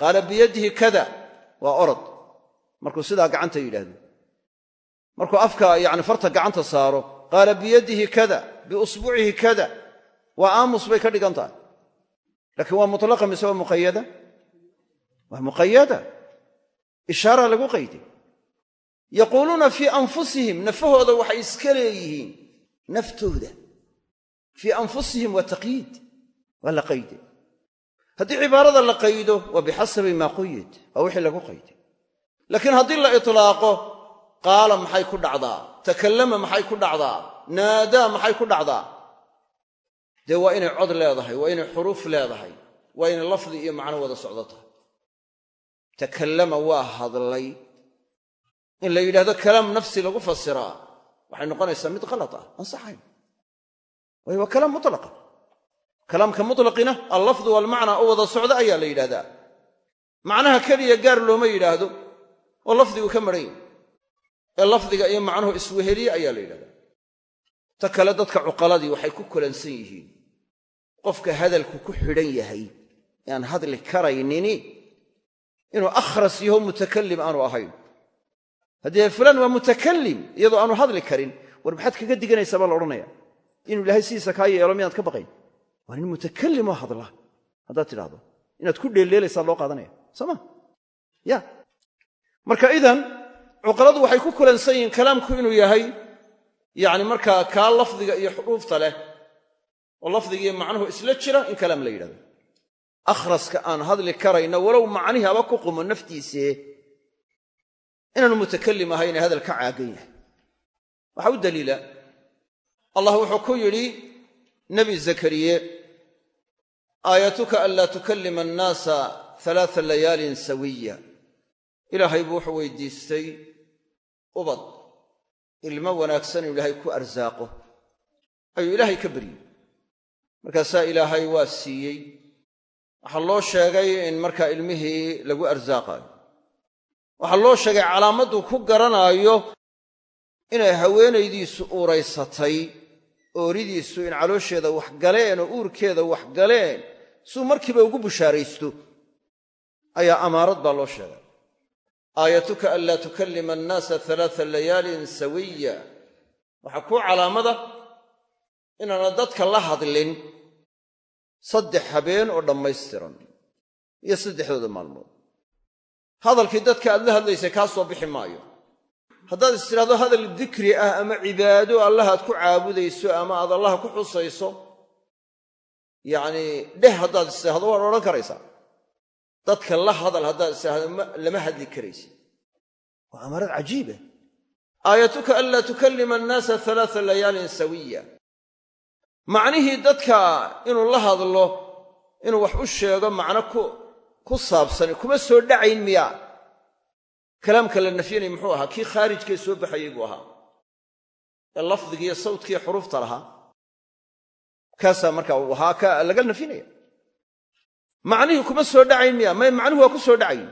Qaala biyadihi kada. Waa orod. Markuu sidaa gacanta yidhaahdo. Markuu afka yani farta gacanta saaro qaala biyadihi kada. Biusbuucihi kada. Waa aamus bay ka dhigan tahay. Laakiin waa mutlaqa mise waa muqayada waa muqayada ishaara lagu qayday yaquuluuna fii anfusihim nafahooda waxay iska leeyihiin naftooda. Fii anfusihim waa taqyiid waa la qayday haddii cibaarada la qaydo waa bixasabi maa quyid waa wixii lagu qayday laakiin haddii la itlaaqo qaala maxay ku dhacdaa takallama maxay ku dhacdaa naadaa maxay ku dhacdaa? Dee waa inay cod leedahay waa inay xuruuf leedahay waa inay lafdi iyo macno wada socdo tahay takallama waa hadlay. In la yidhahdo kalaam nafsi lagu fasiraa waxay noqonaysaa mid kalad ah ansaxayn waayo waa kalaam mutlaqa kalaamka mutlaqina allafdu walmacnaa oo wada socda ayaa la yidhahdaa macnaha keliya gaar looma yidhaahdo oo lafdigu ka maran yahy ee lafdiga iyo macnuhu isweheliye ayaa la yidhahdaa ta kale dadka cuqaladii waxay ku kulansan yihiin. Qofka hadalku ku xidhan yahay ee aan hadli karaynini inuu akhras yaho mutakalim aanu ahayn. Haddii fulaan waa mutakalim iyadoo aanu hadli karin war maxaad kaga diganaysaa baa la odhanaya inuu ilaahay sidiisa kaa yeelo miyaad ka baqayn waa nin mutakalim oo hadla. Haddaad tidhaahdo inaad ku dheelleelaysaa loo qaadanaya. Soo ma? Ya. Marka idan cuqaladu waxay ku kulansan yihiin kalaamku inuu yahay yacni markaa kaa lafdiga iyo xuruufta leh oo lafdigiiyo macnuhu isla jira in kalaam la yidhahdo. Akhraska aan hadli karayna walow macnihii ku qumo naftiisee inaanu mutakalim ahayne hadal ka caagan yahay. Waxaa u daliila allah wuxuu ku yidhi nebi zakariye aayatuka anlaa tukallima annaasa alaaa layaalin sawiya. Ilaahay buu wuxuu weydiistay ubad ilmo wanaagsan inuu ilaahay ku arsaaqo. Ayuu ilaahay ka beryey markaasaa ilaahay waa siiyey. Waxaa loo sheegay in markaa ilmihii lagu arsaaqaayo. Waxaa loo sheegay calaamadduu ku garanaayo inay haweenaydiisu uuraysatay ooridiisu in caloosheeda wax galeen oo uurkeeda wax galeen suu markiiba ugu bushaaraysto ayaa amaarad baa loo sheegay. Aayatuka anlaa tukallima annaasa alaaa layaalin sawiya. Waxaa kuu calaamada inaana dadka la hadlin saddex habeen oo dhammaystiran iyo saddexdooda maalmood. Hadalkii dadka aad la hadlaysay kaa soo bixi maayo haddaad is tidhahdo hadal dikri ah ama cibaado allahaad ku caabudayso ama aad allaha ku xusayso yacnii dheh haddaad is tidhahdo waad odhan karaysaa. Dadka la hadal haddaad is tidhahdo lama hadli karaysid. Waa amarad cajiiba aayatuka anlaa tukallima annaasa alaaa layaalin sawiya. Macnihii dadka inuu la hadlo inuu wax u sheego macno ku saabsan kuma soo dhacayn miya kalaamka la nafyanay muxuu ahaa kii khaarijkee soo baxayay buu ahaa. Ee lafdigiiyo sawdkiiyo xuruufta lahaa. Kaasaa markaa uu ahaa ka laga nafinaya macnihii kuma soo dhacayn miya may macnuhu waa ku soo dhacayn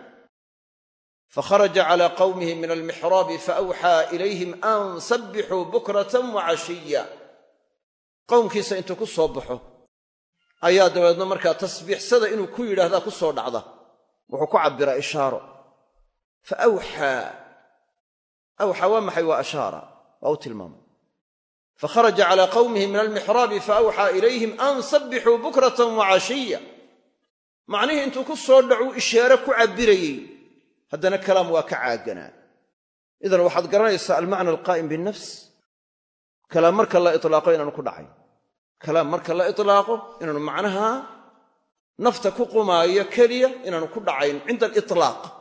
fakharaja calaa qawmihi min almixraabi faawxaa ilayhim an sabbixuu bukratan wa cashiya. Qowmkiisa intuu ku soo baxo ayaa dabeedna markaa tasbiixsada inuu ku yidhaahdaa ku soo dhacda. Wuxuu ku cabbiraa ishaaro fa awxaa waa maxay waa ashaara waa u tilmaamay fakharaja calaa qawmihi min almixraabi faawxaa ilayhim an sabbixuu bukratan wa cashiya macnihii intuu ku soo dhacuu ishaare ku cabbirayey haddana kalaam waa ka caaganaa idan waxaad garanaysaa almacna alqaa'im binnafs kalaam marka la itlaaqo inaanu ku dhacayn kalaam marka la itlaaqo inaanu macnaha nafta ku keliya inaanu ku dhacayn cinda aliطlaaq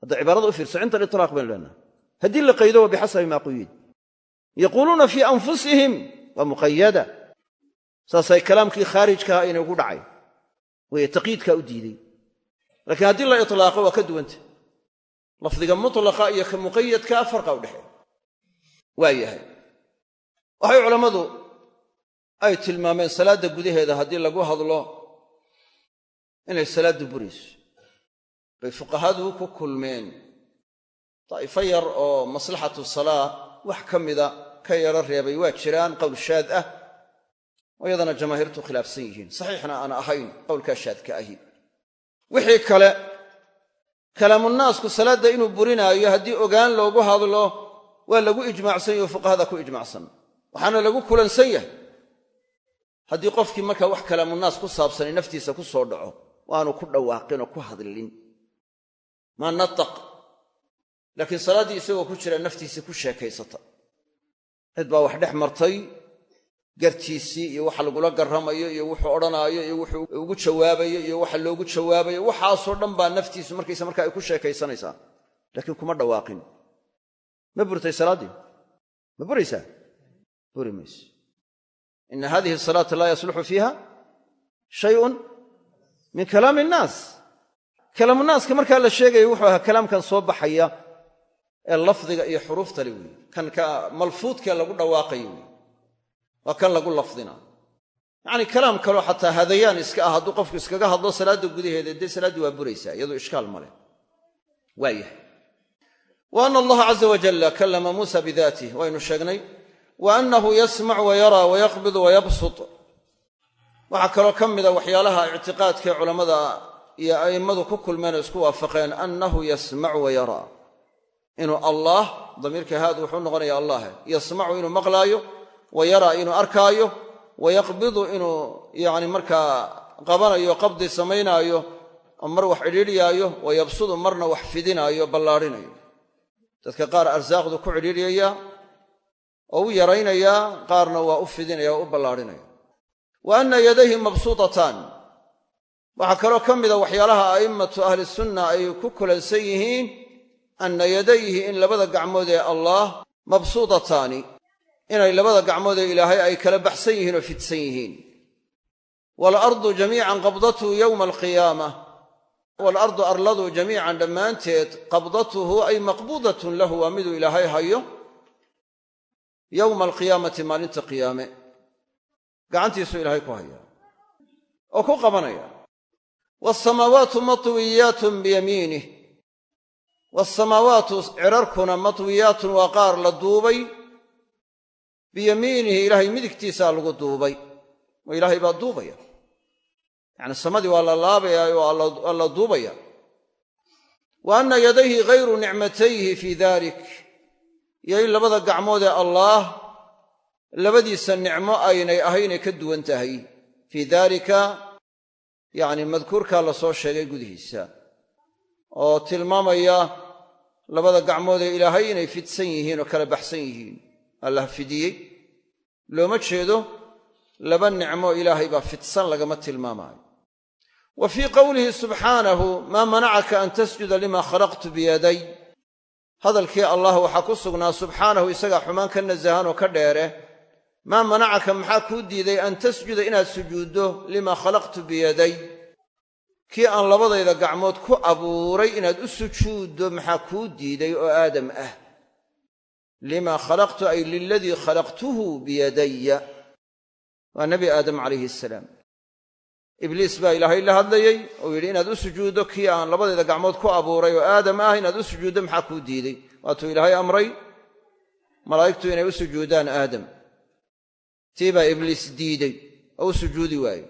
hadda cibaarada u fiirso cinda aliطlaaq baynu leenahay haddii la qaydo waa bixasabi maa quyid yaquuluuna fii anfusihim waa muqayada saasay kalaamkii khaarijkaha aynay ugu dhacay. Weye taqyiidkaa u diiday laakiin haddii la itlaaqo waa ka duwanta lafdiga mutlaqa iyo ka muqayadkaa farqa u dhexeeya. Waa yahay. Waxay culammadu ay tilmaameen salaadda gudaheeda haddii lagu hadlo inay salaaddu burayso bay fuqahadu ku kulmeen. Daa'ifo yar oo maslaxatu salaa wax ka mida ka yaro reebay waa jiraan qowl shaad ah. Oo iyadana jamaahiirtu khilaafsan yihiin. Saxiixna aan ahayn qowlkaa shaadka ahi. Wixii kale kalaamunaasku salaadda inuu burinaayo haddii ogaan loogu hadlo waa lagu ijmaacsan yaho fuqahada ku ijmacsan waxaana lagu kulansan yahay. Haddii qofkii markaa wax kalaamunaas ku saabsanay naftiisa ku soo dhaco waanu ku dhawaaqin oo ku hadlin maa nataq. Laakiin salaaddii isagoo ku jira naftiisii ku sheekaysata. Cid baa wax dhex martay gartiisii iyo waxa lagula garramayo iyo wuxuu odhanaayo iyo wuxuu ugu jawaabayo iyo waxa loogu jawaabayo waxaasoo dhan baa naftiisu markaysa markaa ay ku sheekaysanaysaa. Laakiin kuma dhawaaqin. Ma burtay salaaddii ma buraysaa? Buri mayso ina hadihi asalaata laa yasluxu fiiha shayun min kalaami innaas kalaamunaaska markaa la sheegayo wuxuu ahaa kalaamkan soo baxaya ee lafdiga iyo xuruufta le kan ka malfuudkee lagu dhawaaqayo wey waa kan lagu lafdina. Yacnii kalaam kaloo xataa hadayaan iska ah hadduu qofku iskaga hadlo salaadda gudaheeda dee salaaddii waa buraysaa iyadoo ishkaal ma leh. Waayahay wa ana allaha caza wajalla kallama muusa bidaatih waynu sheegnay. Wa annahu yasmac wa yaraa wa yaqbid wa yabsut waxaa kaloo ka mida waxyaalaha ictiqaadkae culammada iyo a'immadu ku kulmeen oo isku waafaqeen annahu yasmacu wa yaraa. Inuu allaah damiirka haad wuxuu noqonaya allahe yasmacu inuu maqlaayo wa yaraa inuu arkaayo wa yaqbidu inuu yacni markaa qabanayo qabdi samaynaayo oo mar wax cidhiidhyaayo wa yabsudu marna wax fidinaayo ballaadhinayo. Dadka qaar arsaaqdu ku cidhiidhyayaa oo u yaraynayaa qaarna waa u fidinaya oo u ballaadhinaya wa anna yadayhi mabsuutataan waxaa kaloo ka mida waxyaalaha a'immatu ahli sunna ay ku kulansan yihiin anna yadayhi in labada gacmood ee allaah mabsuudataani inay labada gacmood ee ilaahay ay kala baxsan yihiin oo fidsan yihiin. Waalardu jamiican qabdatuhu yowma alqiyaama waalardu arladu jamiican dhammaanteed qabdatuhu ay maqbuudatun lahu waa miduu ilaahay hayo yowma alqiyaamati maalinta qiyaame. Gacantiisuu ilaahay ku hayaa oo ku qabanaya waasamaawaatu matwiyaatun biyamiinih waasamaawaatu cirarkuna matwiyaatun waa qaar la duubay biyamiinihi ilaahay midigtiisaa lagu duubay oo ilaahay baa duubaya yacni samadii waa la laabayaa oo waa la duubaya wa anna yadayhi ghayru nicmatayhi fii dalik iyo in labada gacmood ee allaah labadiisa nicmo aynay ahaynay ka duwan tahay fii daalika yacni madkuurkaa la soo sheegay gudihiisa. Oo tilmaamaya labada gacmood ee ilaahay inay fidsan yihiin oo kala baxsan yihiin. Allah fidiyey. Looma jeedo laba nicmo ilaahay baa fidsan lagama tilmaamaayo. Wa fii qowlihi subxaanahu maa manacaka an tasjuda lima khalaqtu biyaday. Hadalkii allah waxaa ku sugnaa subxaanahu isagaa xumaan ka nasahan oo ka dheere maa manacaka maxaa kuu diiday an tasjuda inaad sujuuddo limaa khalaqtu biyaday? Kii aan labadayda gacmood ku abuuray inaad u sujuuddo maxaa kuu diiday oo aadam ah? Limaa khalaqtu ay liladii khalaqtuhu biyadaya waa nebi aadam calayhi asalaam ibliis baa ilaahay la hadlayey oo yidhi inaad u sujuuddo kii aan labadayda gacmood ku abuuray oo aadam ah inaad u sujuuddo maxaa kuu diiday? Waatuu ilaahay amray malaa'igtu inay u sujuudaan aadam tii baa ibliis diidey oo sujuudi waaye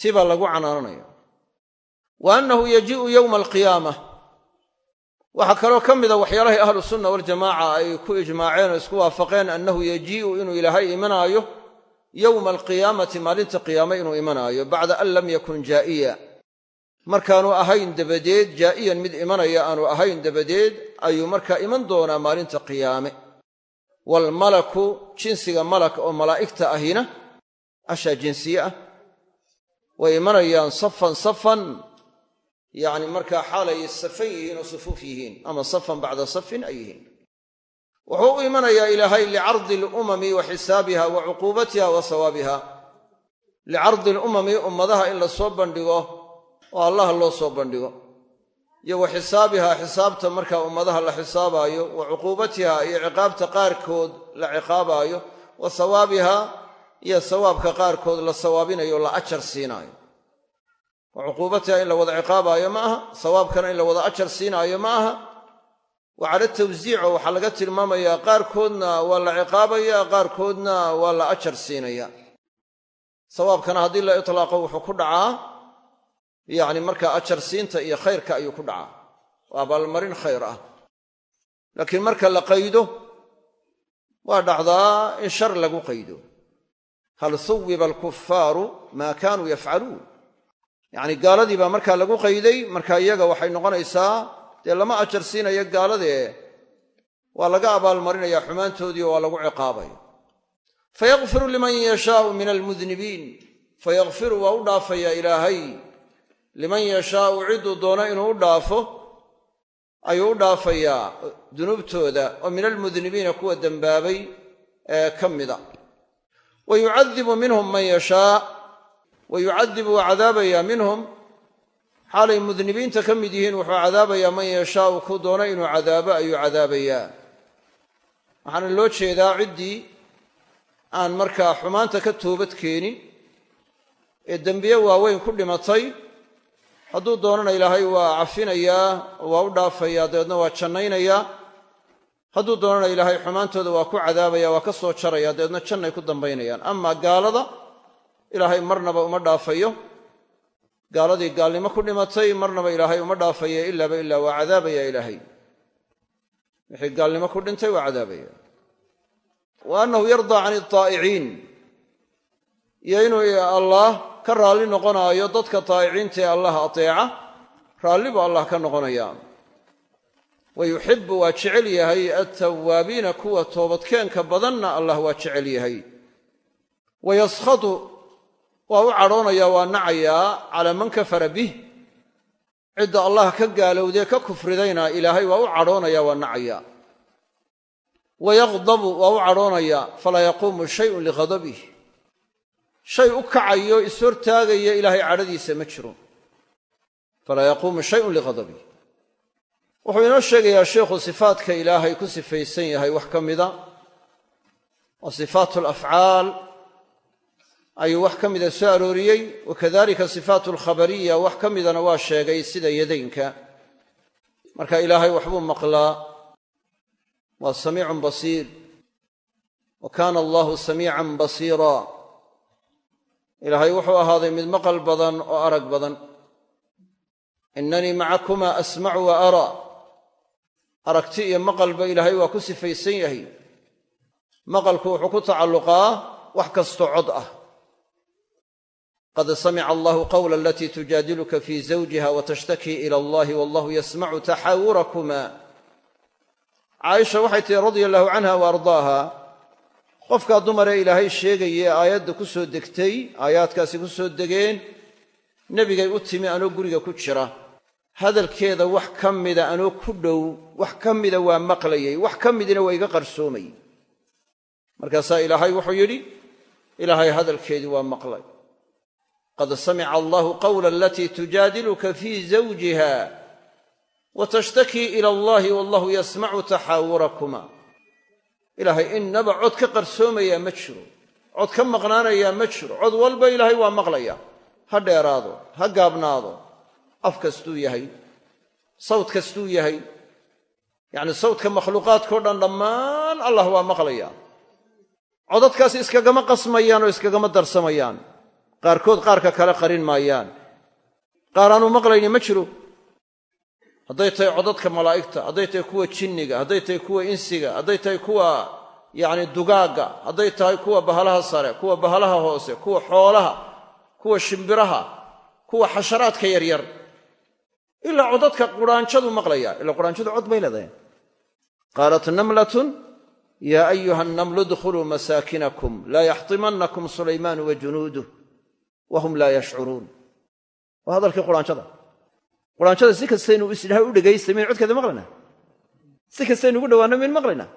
tii baa lagu canaananaya wa annahu yajii'u yowma alqiyaama. Waxaa kaloo ka mida waxyaalahay ahlu sunna waljamaaca ay ku ijmaaceen oo isku waafaqeen annahu yajii'u inuu ilaahay imanaayo yowma alqiyaamati maalinta qiyaame inuu imanaayo bacda an lam yakun jaa'iya. Markaanu ahayn dabadeed jaa'iyan mid imanaya aanu ahayn dabadeed ayuu markaa iman doonaa maalinta qiyaame waalmalaku jinsiga malak oo malaa'igta ahina ashaa jinsiye ah way imanayaan safan safan yacni markaa xaalay safan yihiin oo sufuuf yihiin ama safan bacda safin ay yihiin. Wuxuu u imanayaa ilaahay licardi alumami wa xisaabiha wa cuquubatiha wa sawaabiha. Licardi alumami ummadaha in la soo bandhigo oo allah loo soo bandhigo iyo wa xisaabiha xisaabta markaa ummadaha la xisaabaayo wa cuquubatiha iyo ciqaabta qaarkood la ciqaabaayo wa sawaabiha iyo sawaabka qaarkood la sawaabinayo la ajar siinaayo. Wa cuquubatiha in la wada ciqaabaayo ma aha sawaabkana in la wada ajar siinaayo ma aha. Wa cala tawsiico waxaa laga tilmaamayaa qaarkoodna waa la ciqaabaya qaarkoodna waa la ajar siinaya. Sawaabkana haddii la itlaaqo wuxuu ku dhacaa yacni markaa ajar siinta iyo khayrka ayuu ku dhacaa. Waa abaalmarin khayr ah. Laakiin marka la qaydo waa dhacdaa in shar lagu qaydo. Hal huwiba alkufaaru maa kaanuu yafcaluun. Yacni gaaladii baa markaa lagu qayday marka iyaga waxay noqonaysaa dee lama ajar siinayo gaaladee. Waa laga abaalmarinaya xumaantoodii oo waa lagu ciqaabaya fayakfiru liman yashaau min almudnibiin. Fayakfiru waa u dhaafayaa ilaahay liman yashaau cidduu doono inuu u dhaafo ayuu u dhaafayaa dunuubtooda oo min almudnibiina kuwa dembaabay ee ka mida. Wa yucadibu minhum man yashaa wa yucadibu waa cadaabayaa minhum. Xaalay mudnibiinta ka mid yihiin wuxuu cadaabayaa man yashaau ku doono inuu cadaabo ayuu cadaabayaa waxaana loo jeedaa ciddii aan markaa xumaanta ka toobad keenin ee dembiye waaweyn ku dhimatay hadduu doonana ilaahay waa cafinayaa waa u dhaafayaa dabeedna waa jannaynayaa hadduu doonana ilaahay xumaantooda waa ku cadaabaya waa ka soo jaraya dabeedna jannay ku dambaynayaan. Amaa gaalada ilaahay marnaba uma dhaafayo. Gaaladii gaalnimo ku dhimatay marnaba ilaahay uma dhaafaya ilaaba ilaa waa cadaabaya ilaahay. Wixii gaalnimo ku dhintay waa cadaabaya. Wa annahu yardaa can altaa'iciin iyo inuu allaah ka raalli noqonaayo dadka taa'iciinta ee allah ateeca raalli buu allah ka noqonaya wa yuxibu waa jecel yahay. Altawaabiina kuwa toobadkeenka badanna allah waa jecel yahay. Wa yaskhatu waa u cadhoonayaa waa nacayaa calaa man kafara bih. Cidda allah ka gaalowdee ka kufridayna ilaahay waa u cadhoonayaa waa nacayaa. Wa yaqdabu waa u cadhoonayaa. Falaa yaquumu shayun lighadabih shay u kacayo ishortaagaya ilaahay cadhadiisa ma jiro. Falaa yaquumu shayun lighadabih wuxuu inoo sheegayaa sheikhu sifaadka ilaahay ku sifaysan yahay wax ka mida. Oo sifaatu alafcaal ayuu wax ka mida soo arooriyey. Wakadalika sifaatu alkhabariya wax ka midana waa sheegay sida yadaynka. Marka ilaahay waxbuu maqlaa. Waa samiicun basiir. Wa kaana allahu samiican basiira ilaahay wuxuu ahaaday mid maqal badan oo arag badan. Inanii macakuma asmacu wa araa aragti iyo maqalba ilaahay waa ku sifaysan yahay. Maqalku wuxuu ku tacalluqaa wax kastoo cod ah. Qad samica allahu qawla alatii tujaadiluka fii zawjiha watashtaki ila allahi wallahu yasmacu taxaawurakuma caaisha waxay tihi radia allahu canha wa ardaaha qofkaa dumaree ilaahay sheegaye aayadda ku soo degtay aayaadkaasi ku soo degeen nebigay u timi anoo guriga ku jira. Hadalkeeda wax ka mida anoo ku dhow wax ka mida waa maqlayay wax ka midina waa iga qarsoomayy markaasaa ilaahay wuxuu yidhi ilaahay hadalkeedii waa maqlay. Qad samica allahu qawla alatii tujaadiluka fii zawjiha wa tashtakii ila allahi wallahu yasmacu taxaawurakuma ilaahay innaba cod ka qarsoomayaa ma jiro. Cod ka maqnaanayaa ma jiro. Cod walba ilaahay waa maqlaya. Ha dheeraado ha gaabnaado. Af kastuu yahay. Sawt kastuu yahay. Yacni sawtka makhluuqaadkao dhan dhammaan allah waa maqlaya. Codadkaasi iskagama qasmayaan oo iskagama darsamayaan. Qaarkood qaarka kale qarin maayaan. Qaar aanu maqlayni ma jiro hadday tahay codadka malaa'igta hadday tahay kuwa jinniga hadday tahay kuwa insiga hadday tahay kuwa yacni dugaagga hadday tahay kuwa bahalaha sare kuwa bahalaha hoose kuwa xoolaha kuwa shimbiraha kuwa xasharaadka yaryar. Ilaa codadka quraanjadu maqlaya ilaa quraanjadu cod bay leedahay. Qaalat namlatun yaa ayuha annamlu dkhuluu masaakinakum laa yaxtimannakum sulaymaanu wa junuuduh wa hum laa yashcuruun. Waa hadalkii quraanjada quraanjada si kastaynu isdhaha u dhegaysta mayn codkeeda maqlaynaa si kastaynu ugu dhawaanno mayn maqlaynaa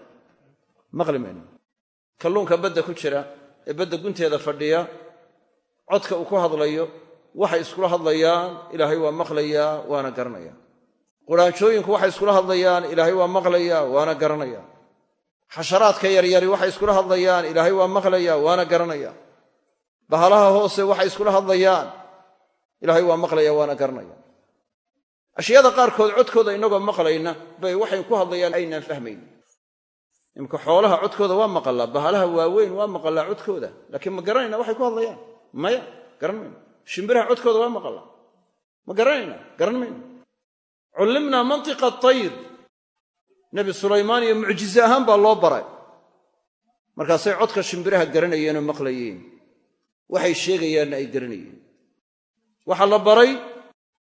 maqli mayno kalluunka badda ku jira ee badda gunteeda fadhiya codka uu ku hadlayo waxay iskula hadlayaan ilaahay waa maqlayaa waana garanaya. Quraanjooyinku waxay iskula hadlayaan ilaahay waa maqlayaa waana garanaya. Xasharaadka yaryari waxay iskula hadlayaan ilaahay waa maqlayaa waana garanaya. Bahalaha hoose waxay iskula hadlayaan ilaahay waa maqlaya waana garanaya ashyaada qaarkood codkooda inagoo maqlayna bay waxay ku hadlayaan aynaan fahmayn. Imka xoolaha codkooda waa maqalaa bahalaha waaweyn waa maqalaa codkooda laakiin ma garanayna waxay ku hadlayaan. Maya garan mayno shimbiraha codkooda waa maqalaa. Ma garanayna garan mayno cullimnaa mantiqa atayr nebi sulaymaan iyo mucjize ahaan baa loo baray. Markaasay codka shimbiraha garanayeenoo maqlayeen. Waxay sheegayaanna ay garanayeen waxaa la baray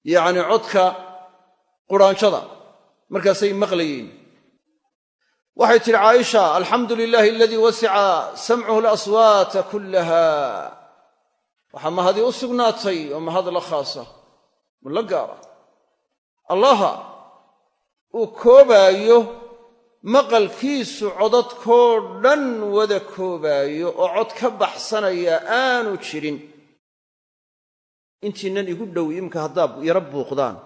yacni codka quraanjada markaasay maqlayeen waxay tidhi caaisha alxamdu lilaahi aladii wasica samcuhu alaswaata kullaha. Waxaa mahadii u sugnaatay oo mahad la khaasa la gaara. Allaha uu koobaayo maqalkiisu codadkoo dhan wada koobaayo oo cod ka baxsanaya aanu jirin intiinan igu dhow imka haddaad yaro buuqdaan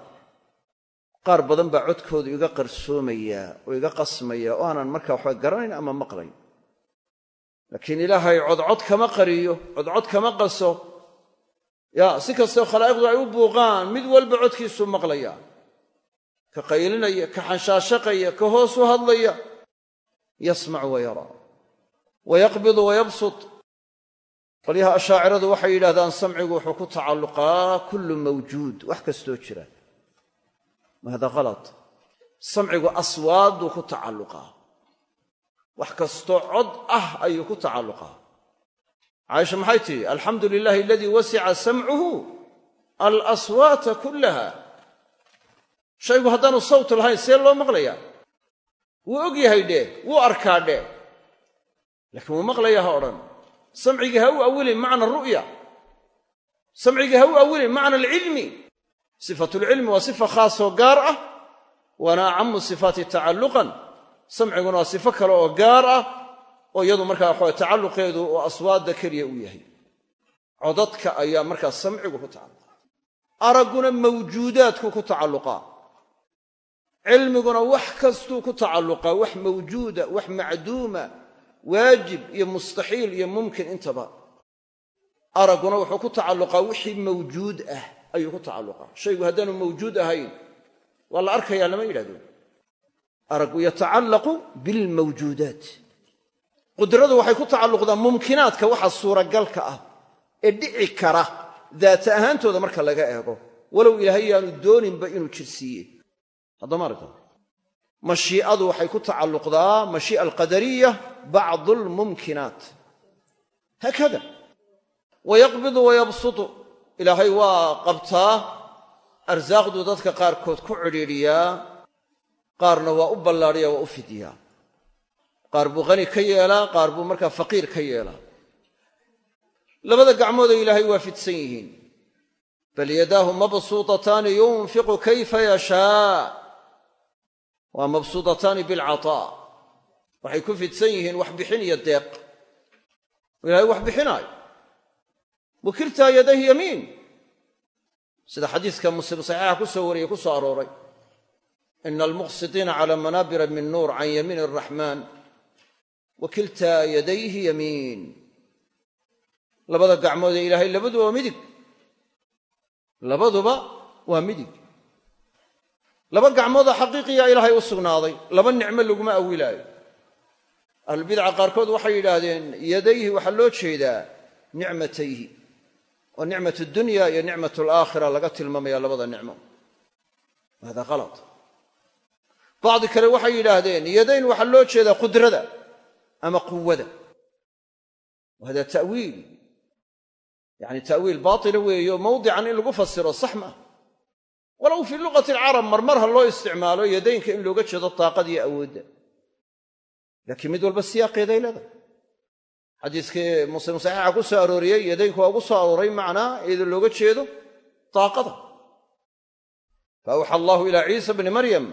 qaar badan baa codkoodu iga qarsoomayaa oo iga qasmaya oo aanan markaa waxba garanayn ama maqlayn. Laakiin ilaahay codcod kama qariyo codcod kama qaso. Yaa si kastoo khalaa'iqdu ay u buuqaan mid walba codkiisuu maqlaya. Ka qaylinaya ka xanshaashaqaya ka hoos u hadlaya. Yasmacu wa yaraa wa yaqbidu wa yabsut qolyaha ashaaciradu waxay yidhahdaan samcigu wuxuu ku tacalluqaa kullu mawjuud wax kastoo jira. Wahada khalad samcigu aswaaduu ku tacalluqaa. Wax kastoo cod ah ayuu ku tacalluqaa. Caaisha maxay tidhi alxamdu lilahi aladii wasica samcuhu alaswaata kullaha. Shaygu haddaanu sawt lahayn see loo maqlayaa? Wuu og yahay dheh wuu arkaa dheh laakiin wuu maqlaya ha odhan samcigii ha u awilin macna ru'ya. Samcigii ha u awilin macna alcilmi sifatulcilmi waa sifa khaasoo gaar ah waana acamu sifaati tacalluqan. Samciguna waa sifo kale oo gaar ah oo iyadu markaa waxaa tacalluqeedu oo aswaadda keliya uu yahay. Codadka ayaa markaa samcigu ku tacalluqa. Aragguna mawjuudaadku ku tacalluqaa cilmiguna wax kastuu ku tacalluqaa wax mawjuuda wax macduuma waajib iyo mustaxiil iyo mumkin intaba. Aragguna wuxuu ku tacalluqaa wixii mawjuud ah ayuu ku tacalluqaa. Shaygu haddaanu mawjuud ahayn waa la arkayaa lama yidhahdo araggu yatacallaqu bilmawjuudaat. Qudradu waxay ku tacalluqdaa mumkinaadka waxa suuragalka ah ee dhici kara daata ahaantooda marka laga eego. Walow ilaahay yaanu dooninba inuu haddama aragta mashii'adu waxay ku tacalluqdaa mashii'a alqadariya bacdu almumkinaat haakada. Wayaqbidu wayabsutu. Ilaahay waa qabtaa. Arsaaqduu dadka qaarkood ku cidhiidhiyaa qaarna waa u ballaadhiya waa u fidyaa qaar buu qani ka yeelaa qaar buu markaa faqiir ka yeelaa. Labada gacmoodee ilaahay waa fidsan yihiin. Bal yadaahu mabsuutataani yunfiqu kayfa yashaa waa mabsuudataani bilcataa. Waxay ku fidsan yihiin wax bixin iyo deeq. Ilaahay wax bixinaayo. Wakiltaa yadayhi yamiin. Sida xadiiska muslim saxiixa ku soo wariyey ku soo arooray. Ina almuqsitiina calaa manaabira min nuur can yamiin araxmaan wa kiltaa yadayhi yamiin. Labada gacmood ee ilaahay labaduba waa midig laba gacmooda xaqiiqiya ilaahay u sugnaaday. Laba nicmo laguma awilaayo. Ahlulbidca qaarkood waxay yidhaahdeen yadayhi waxaa loo jeedaa nicmatayhi oo nicmat dunya iyo nicmat alaakhira laga tilmaamaya labada nicmo. Hada ala bacdi kale waxay yidhaahdeen yadayn waxaa loo jeedaa qudrada ama quwada hada tawiil. Yani ta'wiil baatila weeyo mawdican in lagu fasiro sax maah walow fii luqati alcarab marmar ha loo isticmaalo yadaynka in looga jeedo taaqada iyo awoodda laakiin mid walba siyaaqeeday leedahay xadiiskii muslim saxiixa ku soo arooriyey yadaynku waa ugu soo arooray macnaa iyadoo looga jeedo taaqada. Fa awxa allahu ilaa ciisa bni maryam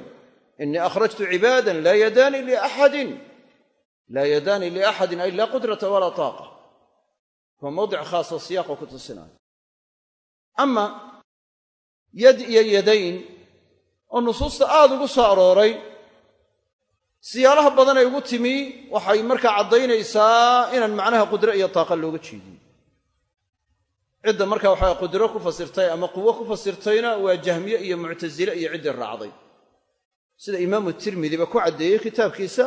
inii akhrajtu cibaadan laa yadaani liaxadin laa yadaani liaxadin ay laa qudrata walaa taaqa. Waa mawdic khaasoo yad iyo yadayn oo nusuusta aad ugu soo arooray siyaalaha badan ay ugu timi waxay markaa caddaynaysaa inaan macnaha qudro iyo taaqa looga jeedin. Cidda markaa waxaa qudro ku fasirtay ama quwo ku fasirtayna waa jahmiye iyo muctasile iyo ciddii raacday. Sida imaamu tirmidiba ku caddeeyey kitaabkiisa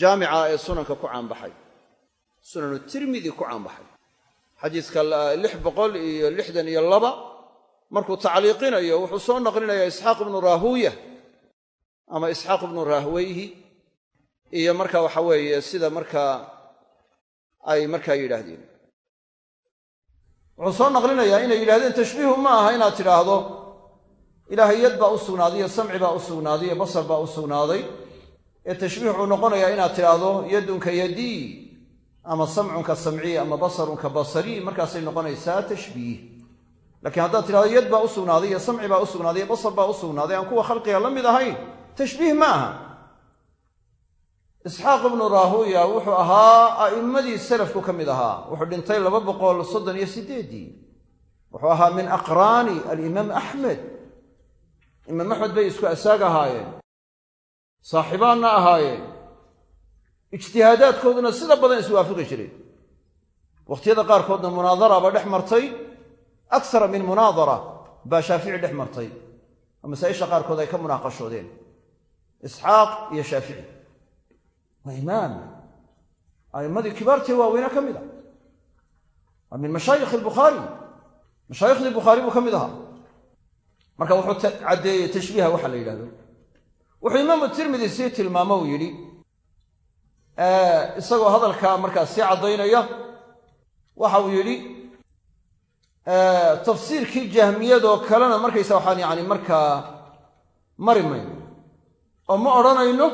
jaamica ee sunanka ku caanbaxay. Sunanu tirmidi ku caanbaxay. Xadiiska lix boqol iyo lixdan iyo laba markuu tacliiqinayo wuxuu soo naqlinayaa isxaaq ibnu raahuuya ama isxaaq ibnu rahweyhi iyo marka waxa weeye sida markaa ay markaa yidhaahdeen. Wuxuu soo naqlinayaa inay yidhahdeen tashbiihu ma aha inaad tidhaahdo. Ilaahay yad baa u sugnaaday iyo samci baa u sugnaaday iyo basar baa u sugnaaday. Ee tashbiih wuxuu noqonayaa inaad tidhaahdo yadunka yadii ama samcunka samcii ama basarunka basarii markaasay noqonaysaa tashbiih laakiin haddaad tidhahdo yad baa u sugnaaday iyo samci baa u sugnaaday iyo basar baa u sugnaaday aan kuwa khalqiga la mid ahayn tashbiih ma aha. Isxaaq ibnu raahuya wuxuu ahaa a'immadii salafku ka mid ahaa. Wuxuu dhintay laba boqol soddon iyo sideeddii wuxuu ahaa min aqraani alimaam axmed imaam axmed bay isku asaag ahaayeen saaxibaanna ahaayeen. Ijtihaadaadkooduna sida badan iswaafaqi jireen. Wakhtiyada qaarkoodna munaadara baa dhex martay akara min munaadara baa shaafici dhex martay. Oo masaa'isha qaarkood ay ka munaaqashoodeen. Isxaaq iyo shaafici waa imaam. A'immadii kibaartii waaweyna ka mid ah. Waa min mashaayikh albukhaari. Mashaayikhdii bukhaari buu ka mid ahaa. Marka wuxuu caddeeyey tashbiiha waxa la yidhahdo wuxuu imaamu tirmidi sii tilmaamo uu yidhi isagoo hadalkaa markaa sii caddaynaya waxa uu yidhi tafsiirkii jahmiyadoo kalena markaysa waxaan yani markaa mari mayno. Oo ma odhanayno?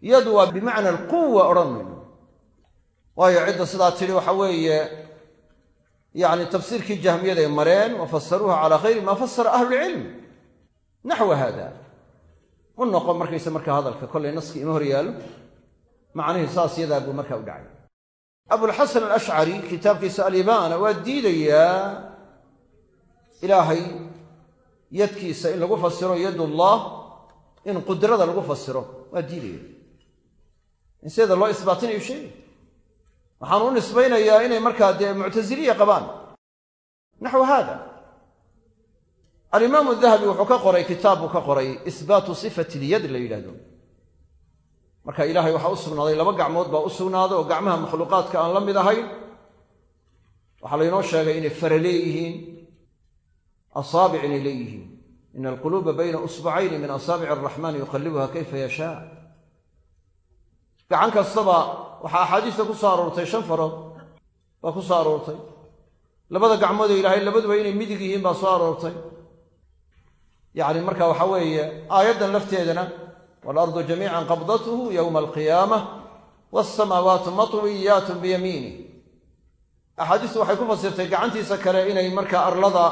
Yadu waa bimacna alquwa odhan mayno. Waayo cidda sidaa tidhi waxa weeye yani tafsiirkii jahmiyaday mareen wa fasaruuha calaa khayri maa fasara ahlulcilm naxwa haada. U noqon markaysa markaa hadalka kollay naskii ima hor yaallo. Macnihii saas yadaa buu markaa u dhacay abulxasan alashcari kitaabkiisa alibaana waa diidayaa ilaahay yadkiisa in lagu fasiro yadullah in qudrada lagu fasiro. Waa diidaya in sideeda loo isbaatinayo sheegay waxaan u nisbaynayaa inay markaa dee muctasiliya qabaan. Naxwu haada. Alimaamu dahabi wuxuu ka qoray kitaab buu ka qoray isbaatu sifati ilyad la yidhahdo marka ilaahay waxaa u sugnaaday laba gacmood baa u sugnaaday oo gacmaha makhluuqaadka aan la mid ahayn. Waxaa laynoo sheegay inay fara leeyihiin asaabic inay leeyihiin. Ina alquluuba bayna usbacayni min asaabici araxmaani yuqallibuha kayfa yashaa. Gacan kastaba waxaa axaadiista ku soo aroortay shan farood baa ku soo aroortay. Labada gacmoodee ilaahay labaduba inay midig yihiin baa soo aroortay. Yacni marka waxa weeye aayaddan lafteedana waalardu jamiican qabdathu yowma alqiyaamah waasamaawaatu matwiyaatun biyamiinih axaadiistu waxay ku fasirtay gacantiisa kale inay markaa arlada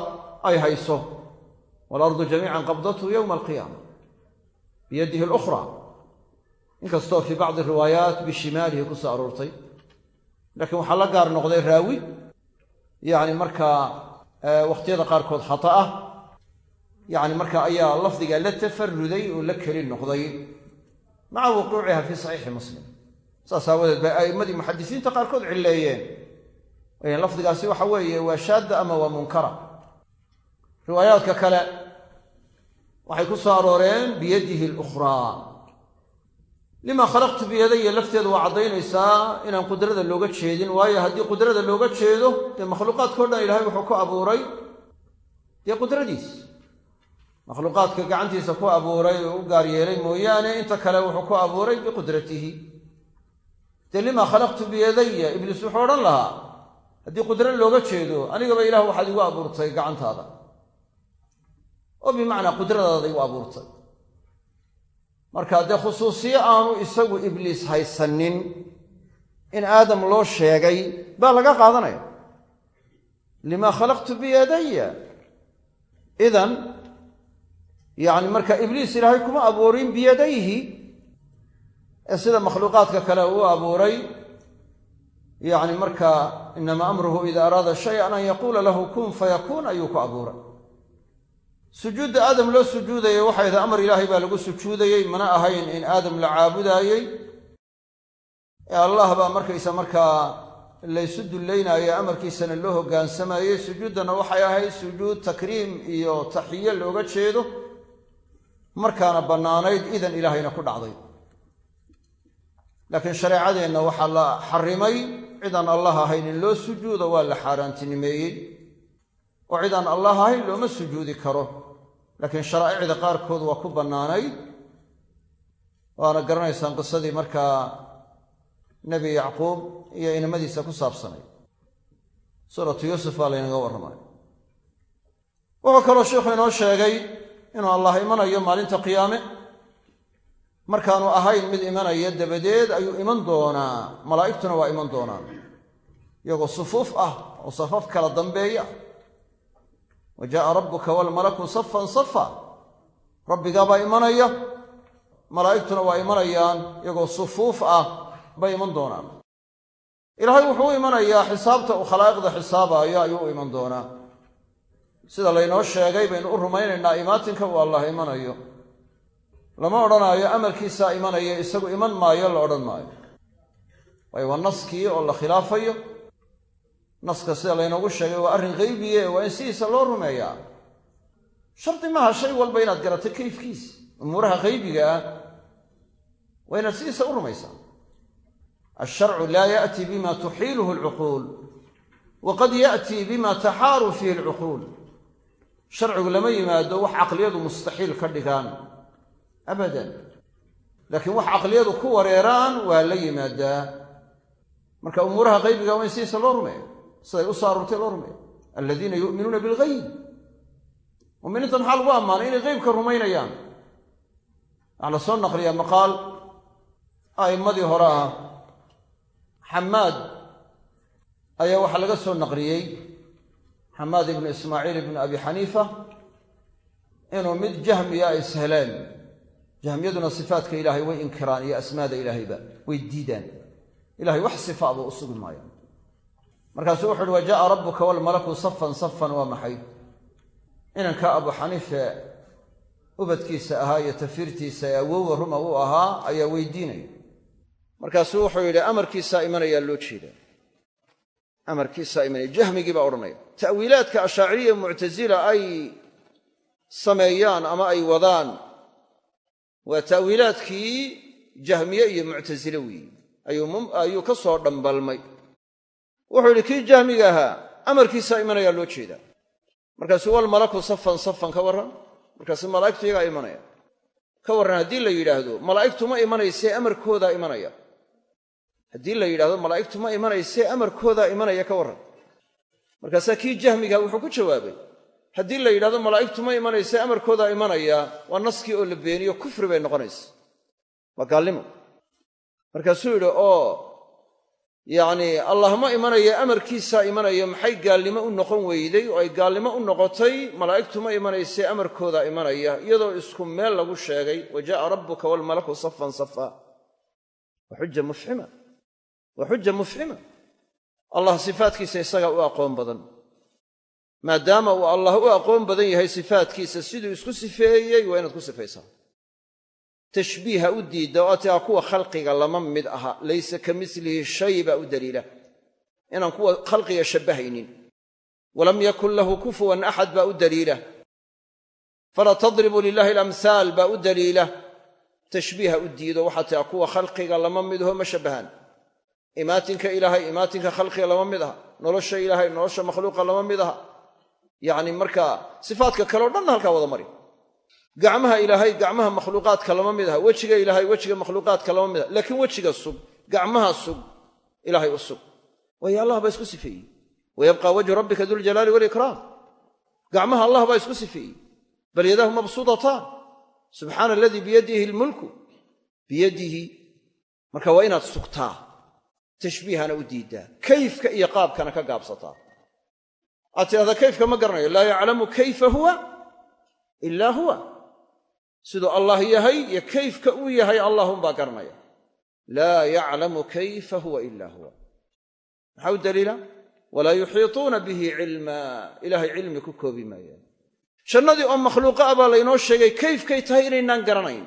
ay hayso waalardu jamiican qabdathu yowma alqiyaama biyadihi alukhra inkastoo fii bacdi riwaayaat bishimaalihi ku soo aroortay laakiin waxaa la gaar noqday raawi yacni markaa wakhtiyada qaarkood khata ah yacni marka ayaa lafdiga la tafaruday oo la keli noqday maca wuquuciha fii saxiixi muslim. Saas aawadeed bay a'immadii muxadisiinta qaarkood cilleeyeen. Lafdigaasi waxa weeye waa shaadda ama waa munkara. Riwaayaadka kale waxay ku soo arooreen biyadihi alukhraa. Lima khalaqtu biyadaya lafteedu waa caddaynaysaa inaan qudrada looga jeedin. Waayo haddii qudrada looga jeedo dee makhluuqaadkao dhan ilaahay wuxuu ku abuuray. Dee qudradiis makhluuqaadka gacantiisa ku abuuray oo u gaar yeelay mooyaane inta kale wuxuu ku abuuray biqudratihi. Dee lima khalaqtu biyadaya ibliis wuxuu odhan lahaa haddii qudro looga jeedo anigaba ilaah waxaad igu abuurtay gacantaada. Oo bimacnaa qudradaada igu abuurtay. Marka dee khusuusiye aanu isagu ibliis haysanin in aadam loo sheegay baa laga qaadanaya. Lima khalaqtu biyadaya idan yacni marka ibliis ilaahay kuma abuurin biyadayhi. Ee sida makhluuqaadka kale uu abuuray yacni marka inama amruhu ida araada shayan an yaquula lahu kun fayakuun ayuu ku abuuray. Sujuudda aadam loo sujuudayay waxay ahayd amar ilaahay baa lagu sujuudayey mana ahayn in aadam la caabudaayey allah baa markaysa markaa laysu dullaynaayo amarkiisana loo hoggaansamayey sujuuddana waxay ahayd sujuud takriim iyo taxiye looga jeedo markaana bannaanayd idan ilaahayna ku dhacday. Laakiin shareecadeenna waxaa la xarimay cidaan allah ahayn in loo sujuudo waa la xaaraantinimeeyey oo cidaan allah ahayn looma sujuudi karo. Laakiin sharaa'icda qaarkood waa ku bannaanayd waana garanaysaan qisadii markaa nebi yacquub iyo inamadiisa ku saabsanay. Suuratu yuusuf baa laynaga warramay. Wuxuu kaloo sheikhu inoo sheegay inuu allah imanayo maalinta qiyaame. Markaanu ahayn mid imanaya dabadeed ayuu iman doonaa. Malaa'igtuna waa iman doonaan. Iyagoo sufuuf ah oo safaf kala dambeeya. Wa jaa'a rabbuka waalmalaku safan safa rabbigaabaa imanaya. Malaa'igtuna waa imanayaan. Iyagoo sufuuf ah bay iman doonaan. Ilaahay wuxuu u imanayaa xisaabta uu khalaa'iqda xisaabaayo ayuu u iman doonaa sida laynoo sheegay baynu u rumaynaynaa imaatinka uu allah imanayo. Lama odhanaayo amarkiisaa imanaya isagu iman maayo la odhan maayo. Waayo waa naskii oo la khilaafayo. Naska sida laynoogu sheegay waa arrin qaybiye waa in sidiisa loo rumeeyaa shardi maaha shay walba inaad garato kayfkiisa umuuraha qaybiga ah. Waa inaad sidiisa u rumaysaa. Alsharcu laa ya'tii bima tuxiiluhu alcuquul waqad ya'tii bima taxaaru fiihi alcuquul sharcigu lama yimaado wax caqliyadu mustaxiil ka dhigaan. Abadan. Laakiin wax caqliyadu ku wareeraan waa la yimaadaa. Marka umuuraha qaybiga waa in sidiisa loo rumeeyo. Siday u soo aroortay loo rumeeyo. Aladiina yu'minuuna bilgayb muminiinta maxaa lagu ammaanay inay qeybka rumaynayaan. Waxaa la soo naqliyaa maqaal a'immadii hore ah. Xamaad ayaa waxaa laga soo naqliyey xamaad ibnu ismaaciil ibnu abi xaniifa inuu mid jahmiya ay isheleen jahmiyaduna sifaatka ilaahay way inkiraan iyo asmaada ilaahayba way diidaan. Ilahay wax sifaaba u sugi maaya markaasuu wuxu uhi wa jaaa rabbuka walmalaku safan safan waa maxay? Inanka abu xaniife ubadkiisa ahaa iyo tafiirtiisa ee awowga ruma u ahaa ayaa weydiinaya. Markaasuu wuxuu yidhi amarkiisaa imanayaa loo jeedaa amarkiisaa imanaya jahmigii baa odhanaya. Ta'wiilaadka ashaaciriya muctasila ay sameeyaan ama ay wadaan waa ta'wiilaadkii jahmiye iyo muctasile weeyi. Ayuu ka soo dhambalmay. Wuxuu yidhi kii jahmiga ahaa amarkiisaa imanayaa loo jeedaa. Markaasuu walmalaku safan safan ka warran. Markaasu malaa'igtu iyagaa imanaya. Ka warran haddii la yidhaahdo malaa'igtu ma imanaysee amarkoodaa imanaya haddii la yidhahdo malaa'igtu ma imanaysee amarkoodaa imanaya ka warran. Markaasaa kii jahmiga wuxuu ku jawaabay haddii la yidhahdo malaa'igtu ma imanaysee amarkoodaa imanaya waa naskii oo la beeniyo kufri bay noqonaysa. Waa gaalnimo. Markaasuu yidhi oo yacnii allah ma imanaya amarkiisaa imanaya maxay gaalnimo u noqon weyday? Oo ay gaalnimo u noqotay malaa'igtu ma imanaysee amarkoodaa imanaya iyadoo isku meel lagu sheegay wa jaa'a rabbuka waalmalaku safan safa xuja mufxima waa xuja mufxima allah sifaatkiisa isagaa u aqoon badan. Maadaama uu allah u aqoon badan yahay sifaatkiisa siduu isku sifeeyey waa inaad ku sifaysaa. Tashbiiha u diidda oo tiaa kuwa khalqiga lama mid aha. Laysa ka milihi shay baa u daliila. Inaan kuwa khalqiga shabbahaynin walam yakun lahu kufuwan axad baa u daliila. Falaa tadribu lilahi alamhaal baa u daliila. Tashbiiha u diido waxaa tiaa kuwa khalqiga lama midaho ma shabbahaan imaatinka ilaahay imaatinka khalqiga lama mid aha nolosha ilaahay nolosha makhluuqa lama mid aha. Yacni markaa sifaadka kaleo dhanna halkaa wada mari. Gacmaha ilaahay gacmaha makhluuqaadka lama mid aha. Wejiga ilaahay wejiga makhluuqaadka lama mid aha. Laakiin wejiga sug gacmaha sug ilaahay u sug. Waayo allah baa isku sifeeyey. Wayabqa wajhu rabbika duljalaali walikraam gacmaha allah baa isku sifeeyey. Bal yadahu mabsuudataan subxaana aladii biyadihi lmulku biyadihi. Marka waa inaad sugtaa tashbiihana u diiddaa. Kayfka iyo qaabkana ka gaabsataa. Aad tidhahdaa kayfka ma garanayo. Laa yaclamu kayfa huwa ilaa huwa. Siduu allah yahay iyo kayfka uu yahay allahunbaa garanaya laa yaclamu kayfa huwa ila huwa. Maxaa u daliila? Walaa yuxiituuna bihi cilmaa ilaahay cilmi ku koobi maayaan jannadii oo makhluuqa ah baa laynoo sheegay kayfkay tahay inaynaan garanayn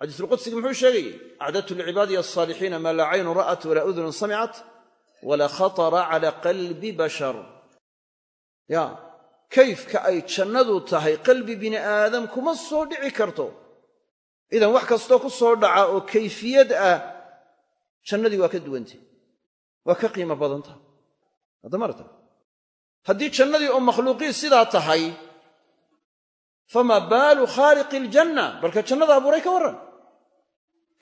xadiisulqudsiga muxuu sheegayey acdadtu licibaadiy alsaalixiina maa laa caynun ra'at walaa udunun samicat walaa khatara cala qalbi bashar. Ya kayfka ay jannadu tahay qalbi bini aadam kuma soo dhici karto. Idan wax kastoo ku soo dhaca oo kayfiyad ah jannadii waa ka duwantah waa ka qiimo badan tahay. Haddamarta haddii jannadii oo makhluuqii sidaa tahay famaa baalu khaaliqi iljanna balka jannada abuuray ka warran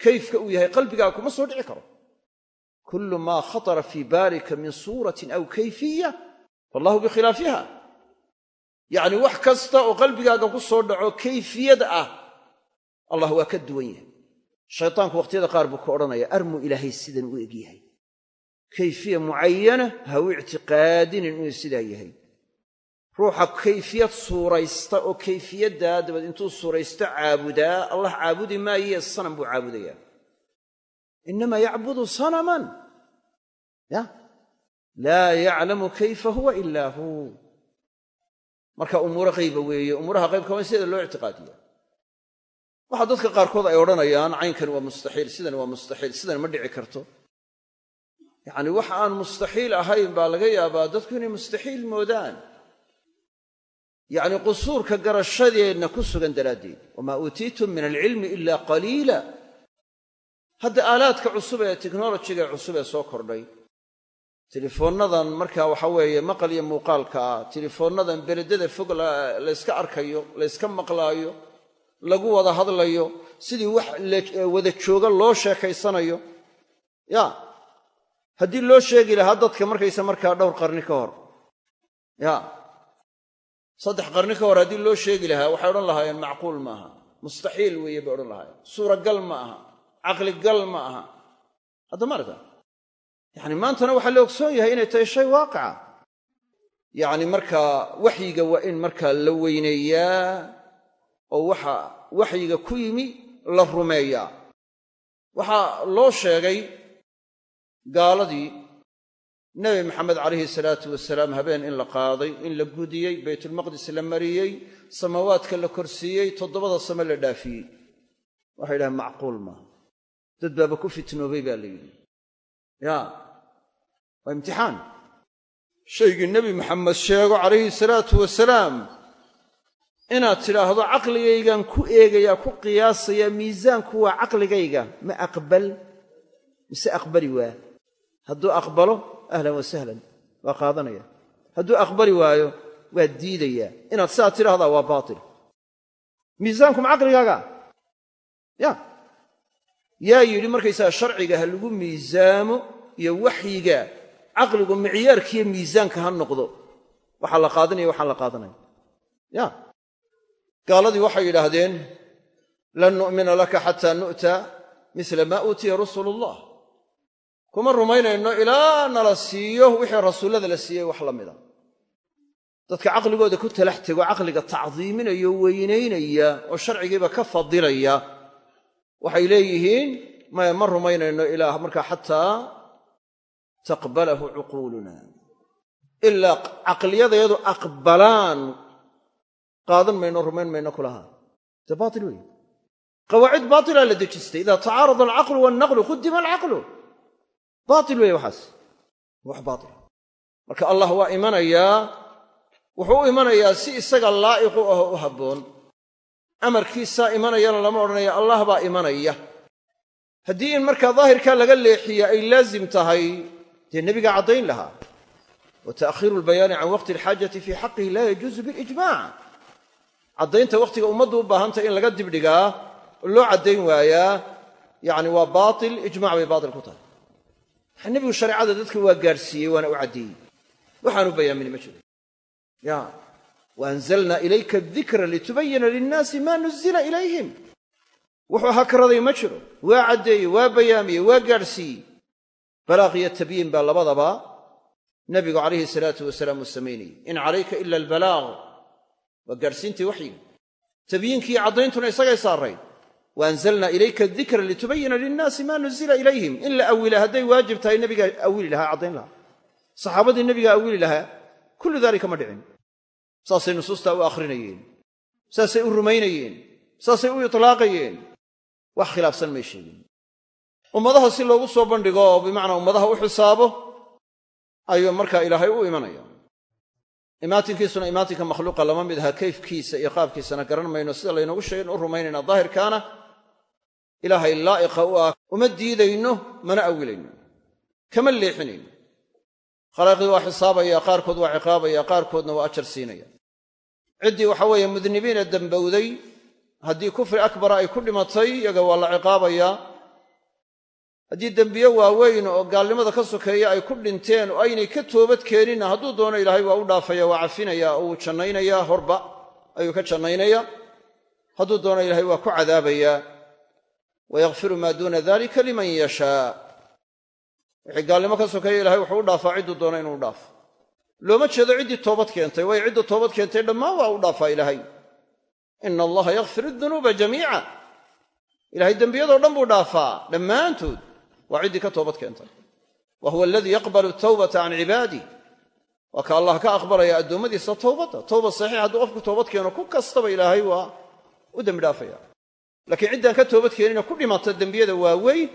kayfka uu yahay qalbigaa kuma soo dhici karo. Kullu maa khatara fii baalika min suuratin aw kayfiya faallahu bikhilaafiha. Yacni wax kasta oo qalbigaaga ku soo dhaco kayfiyad ah allah waa ka duwan yahay. Shaytaanku wakhtiyada qaar buu ka odhanaya armuu ilaahay sidan u eg yahay. Kayfiya mucayana ha ictiqaadinin inuu sidaa yahay ruuxa kayfiyad suuraysta oo kayfiyaddaa dabad intuu suuraysto caabudaa allah caabudi maayee sanam buu caabudayaa. Innamaa yacbudu sanaman. Ya? Laa yaclamu kayfa huwa ilaa hu. Marka umuuro qayba weeye umuuraha qaybka waa sideeda loo ictiqaadiya. Waxaa dadka qaarkood ay odhanayaan caynkan waa mustaxiil sidan waa mustaxiil sidan ma dhici karto. Yacni wax aan mustaxiil ahayn baa laga yaabaa dadku inay mustaxiil moodaan yacni qusuurka garashadeenna ku sugan daraaddeed. Wamaa uutiitum min alcilmi ila qaliila. Hadda aalaadka cusub ee teknolojiga cusub ee soo kordhay. Telefoonnadan markaa waxa weeye maqal iyo muuqaalka ah. Telefoonnadan beledada fog layska arkayo layska maqlaayo lagu wada hadlayo sidii wax wada jooga loo sheekaysanayo. Ya haddii loo sheegi lahaa dadka markaysa markaa dhowr qarni ka hor. Ya saddex qarni ka hor haddii loo sheegi lahaa waxay odhan lahaayeen macquul ma aha. Mustaxiil weeye bay odhan lahaayeen. Suuragal ma aha. Caqligal ma aha. Haddama arka yacni maantana waxaa la ogsoon yahay inay tahay shay waaqica. Yacni markaa waxyiga waa in markaa la weyneeyaa oo waxa waxyiga ku yimi la rumeeyaa. Waxaa loo sheegay gaaladii nebi maxamed calayhi salaatu wasalaam habeen in la qaaday in la gudiyey baytulmaqdis la mariyey samaawaadka la korsiiyey toddobada same la dhaafiyey. Waxay yidhahaan macquul maaha dad baaba ku fitnoobay baa la yidhi. Ya waa imtixaan. Shaygii nebi maxamed sheego calayhi salaatu wasalaam inaad tidhaahdo caqligaygan ku eegayaa ku qiyaasayaa miisaanku waa caqligayga. Ma aqbal? Mise aqbali waa hadduu aqbalo ahlan wa sahlan waa qaadanaya. Hadduu aqbali waayo waa diidayaa inaad sidaa tidhahdaa waa baatil. Miisaankum caqligaaga? Ya. Yaa yidhi markaysaga sharciga ha lagu miisaamo iyo waxyiga caqligu micyaarkiiyo miisaanka ha noqdo waxaa la qaadanaya waxaan la qaadanaya. Ya. Gaaladii waxay yidhaahdeen lan nu'mina laka xataa nu'ta mila maa uutiya rusulu kuma rumaynayno ilaa nala siiyo wixii rasuullada la siiyey wax la mida. Dadka caqligooda ku talax tego caqliga tacdiiminaya o weynaynaya oo sharcigiiba ka fadilaya waxay leeyihiin maya ma rumaynayno ilaa markaa xataa taqbalahu cuquuluna. Ilaa caqliyadayadu aqbalaan qaadan mayno rumayn mayno kulahaa dee baatil weeye qawaacid baatilaa la dejistay. Idaa tacaarada alcaqlu waalnaqlu qudima alcaqlu baatil weeye waxaas. Wax baatil. Marka allah waa imanayaa wuxuu u imanayaa si isaga laa'iqu ahoo u habboon. Amarkiisaa imanayana lama odhanaya allah baa imanaya. Haddii in markaa daahirkaa laga leexiya ay laazim tahay dee nebigaa caddayn lahaa. Wa ta'khiiru albayaani can waqti alxaajati fii xaqihi laa yajuusu bilijmac caddaynta wakhtiga ummaddu u baahantay in laga dibdhigaa oo loo caddayn waayaa yacni waa baatil ijmac bay baatil ku tahay nebigu shareecada dadka waa gaadhsiiyey waana u caddeeyey waxaanu bayaamini ma jiro. Ya waanzalna ilayka adikra litubayina linnaasi maa nuzila ilayhim. Wuxuu hakraday ma jiro. Waa caddeeyey waa bayaamiyey waa gaadhsiiyey balaaq iyo tabyiin baa labadaba nebigu calayhi salaatu wasalaam uu samaynayey in calayka ila albalaaq. Waa gaadhsiintii waxyiga. Tabyiinkiiyo caddayntuna isagay saarayn waanzalna ilayka adikra litubayina linnaasi maa nuzila ilayhim in la awila hadday waajib tahay nebigaa awili lahaa caddayn lahaa saxaabadii nebigaa awili lahaa kullu daalika ma dhicin saasay nusuustaa u akhrinayeen saasay u rumaynayeen saasay u itlaaqayeen wax khilaafsan may sheegin ummadaha si loogu soo bandhigo oo bimacnaa ummadaha u xisaabo ayuu markaa ilaahay u imanaya imaatinkiisuna imaatinka makhluuqa lama mid aha kayfkiisa iyo qaabkiisana garan mayno sida ilaahay laa'iqa u ah uma diidayno mana awilayno kama leexinayno. Khalaaqiii waa xisaabaya qaarkood waa ciqaabaya qaarkoodna waa ajar siinaya. Ciddii waxa weeye mudnibiina dembowday haddii kufri akbara ay ku dhimatay iyaga waa la ciqaabayaa haddii dembiye waaweyn oo gaalnimada ka sokeeya ay ku dhinteen oo aynay ka toobad keeninna hadduu doono ilaahay waa u dhaafaya waa cafinaya oo uu jannaynayaa horba ayuu ka jannaynaya. Hadduu doono ilaahay waa ku cadaabayaa wayakfiru maa duuna dalika liman yashaa wixii gaalnimo ka sokeeya ilahay wuxuu u dhaafaa cidduu doono inuu dhaafo looma jeedo ciddii toobad keentay waayo cidda toobad keentay dhammaan waa u dhaafaa ilaahay ina allaha yakfir adunuuba jamiica ilahay dembiyadoo dhan buu dhaafaa dhammaantood waa ciddii ka toobad keentay wa huwa aladii yaqbalu tawbata can cibaadih waa ka allah ka aqbalaya addoommadiisa towbadda towbad saxiix hadduu qofku toobad keeno ku kastaba ilaahay waa u dembi dhaafaya laakiin ciddaan ka toobad keenina ku dhimata dembiyada waaweyn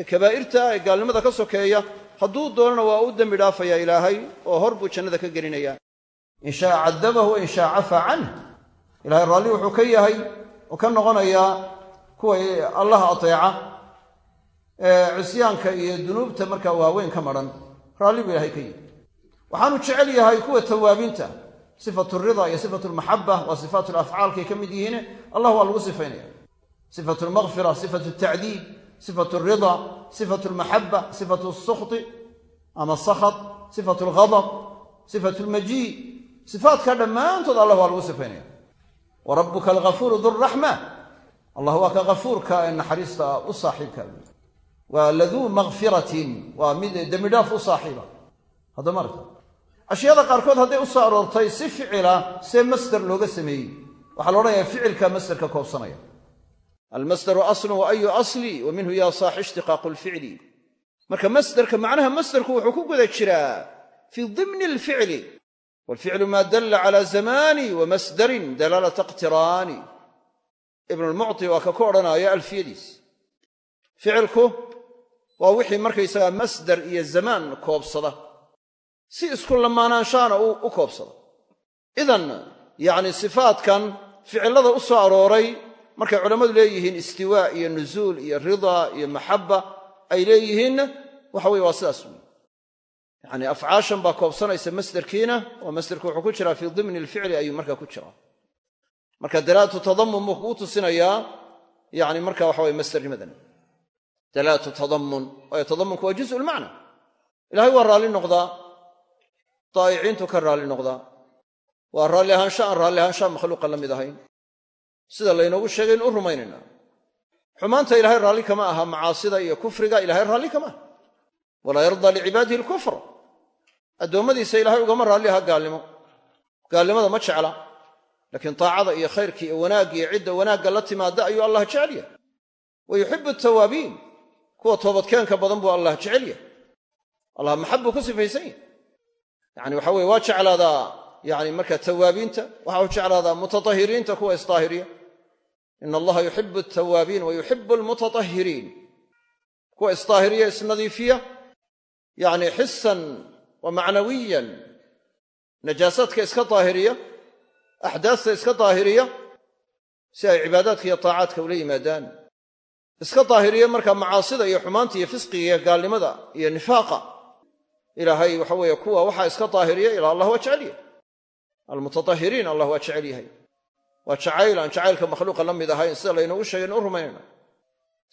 ee kabaa'irta ee gaalnimada ka sokeeya hadduu doonana waa u dembi dhaafaya ilaahay oo hor buu jannada ka gelinaya in shaa cadabahu in shaa cafaa canh ilahay raalli wuxuu ka yahay oo ka noqonayaa kuwa allaha ateeca ee cisyaanka iyo dunuubta markaa waaweyn ka madhan raalli buu ilahay ka yahay waxaanu jecel yahay kuwa tawaabiinta sifatu rida iyo sifatu lmaxaba waa sifaatu lafcaalkay ka mid yihiine allah waa lagu sifaynaya sifatu lmaqfira sifatu tacdiib sifatu alrida sifatu almaxaba sifatu alsukhti ama asakhat sifatu alghadab sifatu almajii sifaatkaa dhammaantood allah waa lagu sifaynaya wa rabbuka alghafuuru duraxma allah waa ka ghafuurka ee naxariista u saaxiibka waa laduu makfiratin waa mid dembidhaaf u saaxiiba haddama aragta ashyaada qaarkood hadday u soo aroortay si ficila see masder looga sameeyey waxaa la odhanayaa ficilka almasdaru aslun wa ayu asli wa minhu yaa saaxi ishtiqaaqu lficli marka masderka macnaha masderku wuxuu ku guda jiraa fii dimni alficli walficlu maa dalla cala zamani wa masdarin dalaalata iqtiraani ibnulmucti waa ka ku odhanaya alfiyadiis ficilku waa wixii markaysagaa masdar iyo zamaan koobsada. Si isku lamaanaanshaana u koobsada. Idan yacni sifaatkan ficillada u arooray markay culammadu leeyihiin istiwaa iyo nuzuul iyo ridaa iyo maxabba ay leeyihiinna waxa weye waa sidaas wey afcaashan baa koobsanaysa masderkiina oo masderku wuxuu ku jiraa fii dimni alficli ayuu markaa ku jiraa. Marka dalaalatu tadamun buu kugu tusinayaa yani marka waxa weye masdernimadan. Dalaalatu tadamun waayo tadamunku waa juzu lmacna ilahay waa raalli noqdaa daa'iciintu ka raalli noqdaa waa raalli ahaansha aan raalli ahaanshaa makhluuqa la mid ahayn sida laynoogu sheegay in u rumaynaynaa xumaanta ilaahay raalli kama aha macaasida iyo kufriga ilahay raalli kama aha. Walaa yardaa licibaadihi alkufr addoommadiisa ilaahay ugama raalli aha gaalnimo. Gaalnimada ma jecla laakiin taacada iyo khayrkii iyo wanaaggiiyo cidda wanaagga la timaada ayuu allah jecel yahay wa yuxibu atawaabiin kuwa toobadkeenka badan buu allah jecel yahay allah maxab buu ku sifaysan yahy yani waxa weye waa jeclaadaa yani marka tawaabiinta waxa u jeclaadaa mutatahiriinta kuwa isdaahiriya ina allaha yuxibu altawaabiin wa yuxibu almutatahiriin kuwa isdaahiriya isnadiifiya yani xisan wa macnawiyan najaasaadka iska daahiriya axdaasta iska daahiriya si ay cibaadaadka iyo taacaadka ula yimaadaan iska daahiriya markaa macaasida iyo xumaanta iyo fisqiga iyo gaalnimada iyo nifaaqa ilaahay waxa weeye kuwa waxaa iska daahiriya ilaa allah waa jecel yahay almutatahiriin allah waa jecel waa jacayl aan jacaylka makhluuqa la mid ahayn sida laynoogu sheegaynu u rumaynayna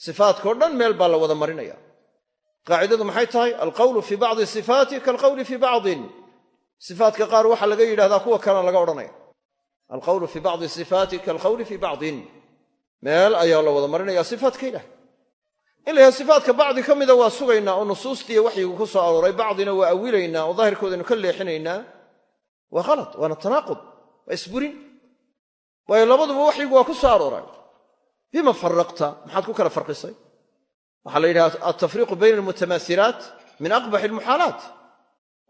sifaadkao dhan meel baa la wada marinaya. Qaacidadu maxay tahay? Alqawlu fii bacdi sifaati kaalqawli fii bacdin. Sifaatka qaar waxaa laga yidhahdaa kuwa kalena laga odhanaya. Alqawlu fii bacdi sifaati kaalqawli fii bacdin. Meel ayaa la wada marinaya sifaatka ilaah in la yahay bacdi ka mida waa sugaynaa oo nusuustiiyo waxyigu ku soo arooray. Bacdina waa awilaynaa oo daahirkoodaynu ka leexinaynaa. Waa khalad waana tanaaqud waa isburin waayo labaduba waxyigu waa ku soo arooray. Bima faraqta? Maxaad ku kala farqisay? Waxaa la yidhaha altafriiqu bayna almutamaasilaat min aqbaxi almuxaalaat.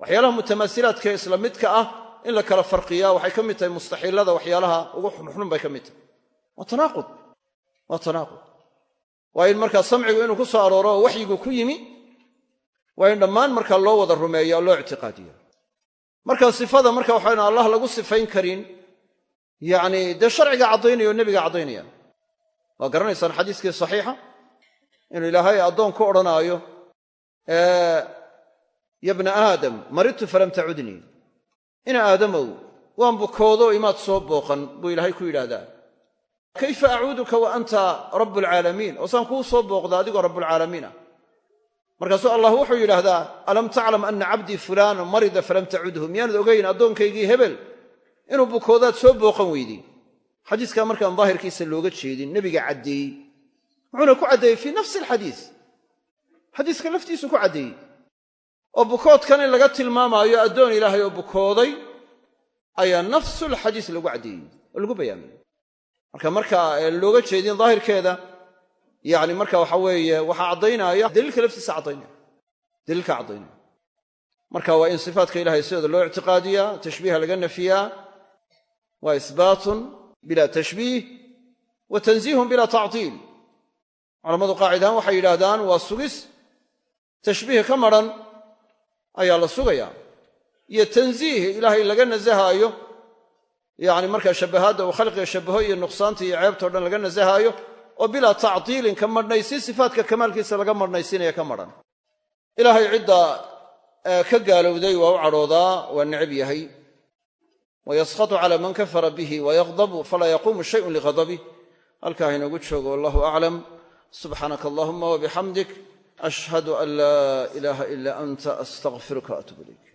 Waxyaalaha mutamaasilaadka isla midka ah in la kala farqiyaa waxay ka mid tahay mustaxiilada waxyaalaha ugu xunxun bay ka mid tahay. Waa tanaaqud. Waa tanaaqud. Waa in markaa samcigu inuu ku soo arooro oo waxyigu ku yimi waa in dhammaan markaa loo wada rumeeya oo loo ictiqaadiya marka sifada marka waxayn allah lagu sifayn karin yacni dee sharciga caddaynaya oo nebiga caddaynaya. Waa garanaysaan xadiiskii saxiixa inuu ilaahay addoon ku odhanaayo ya bna aadam maridtu falam tacudnii ina aadamow waan bukoodo imaad soo booqan buu ilaahay ku yidhaahdaa. Kayfa acuuduka wa anta rabbulcaalamiin oo saan kuu soo booqda adigoo rabbulcaalamiin ah. Markaasuu allah wuxuu yidhaahdaa alam taclam ana cabdii fulaana marida falam tacudhu miyaanad ogayn addoonkaygii hebel inuu bukoodaad soo booqan weydey xadiiskaa markaan daahirkiisa looga jeedin nebiga caddeeyey wuxuuna ku caddeeyey fii nafsi alxadiis. Xadiiska laftiisu ku caddeeyey oo bukoodkan in laga tilmaamaayo addoon ilaahay oo bukooday ayaa nafsulxadiis lagu caddeeyey oo lagu bayaamiyey marka marka looga jeedin daahirkeeda yani marka waxa weeye waxaa caddaynaya daliilka laftiisa caddaynaya. Daliilka caddaynaya. Marka waa in sifaatka ilahay sidooda loo ictiqaadiyaa tashbiiha laga nafiyaa waa isbaatun bila tashbiih wa tanziihun bila tactiil culammadu qaacidahaan waxay yidhaahdaan waa sugis tashbiih ka madran ayaa la sugayaa iyo tanziih ilaahay laga nasahaayo yani markaa shabahaadda uu khalqiga shabaho iyo nuqsaanta iyo ceebtao dhan laga nasahaayo oo bilaa tactiilin ka madhnaysin sifaatka kamaalkiisa laga madhnaysinaya ka madhan ilaahay cidda ka gaalowday waa u cadhoodaa waa necab yahay wayaskatu cala man kafara bihi wayaqdabu falaa yaquumu shayun lighadabih halkaa inoogu joogo wallahu aclam subxaanaka allahuma wabixamdik ashhadu an laa ilaaha ila anta astaqfiruka waatuub ilayk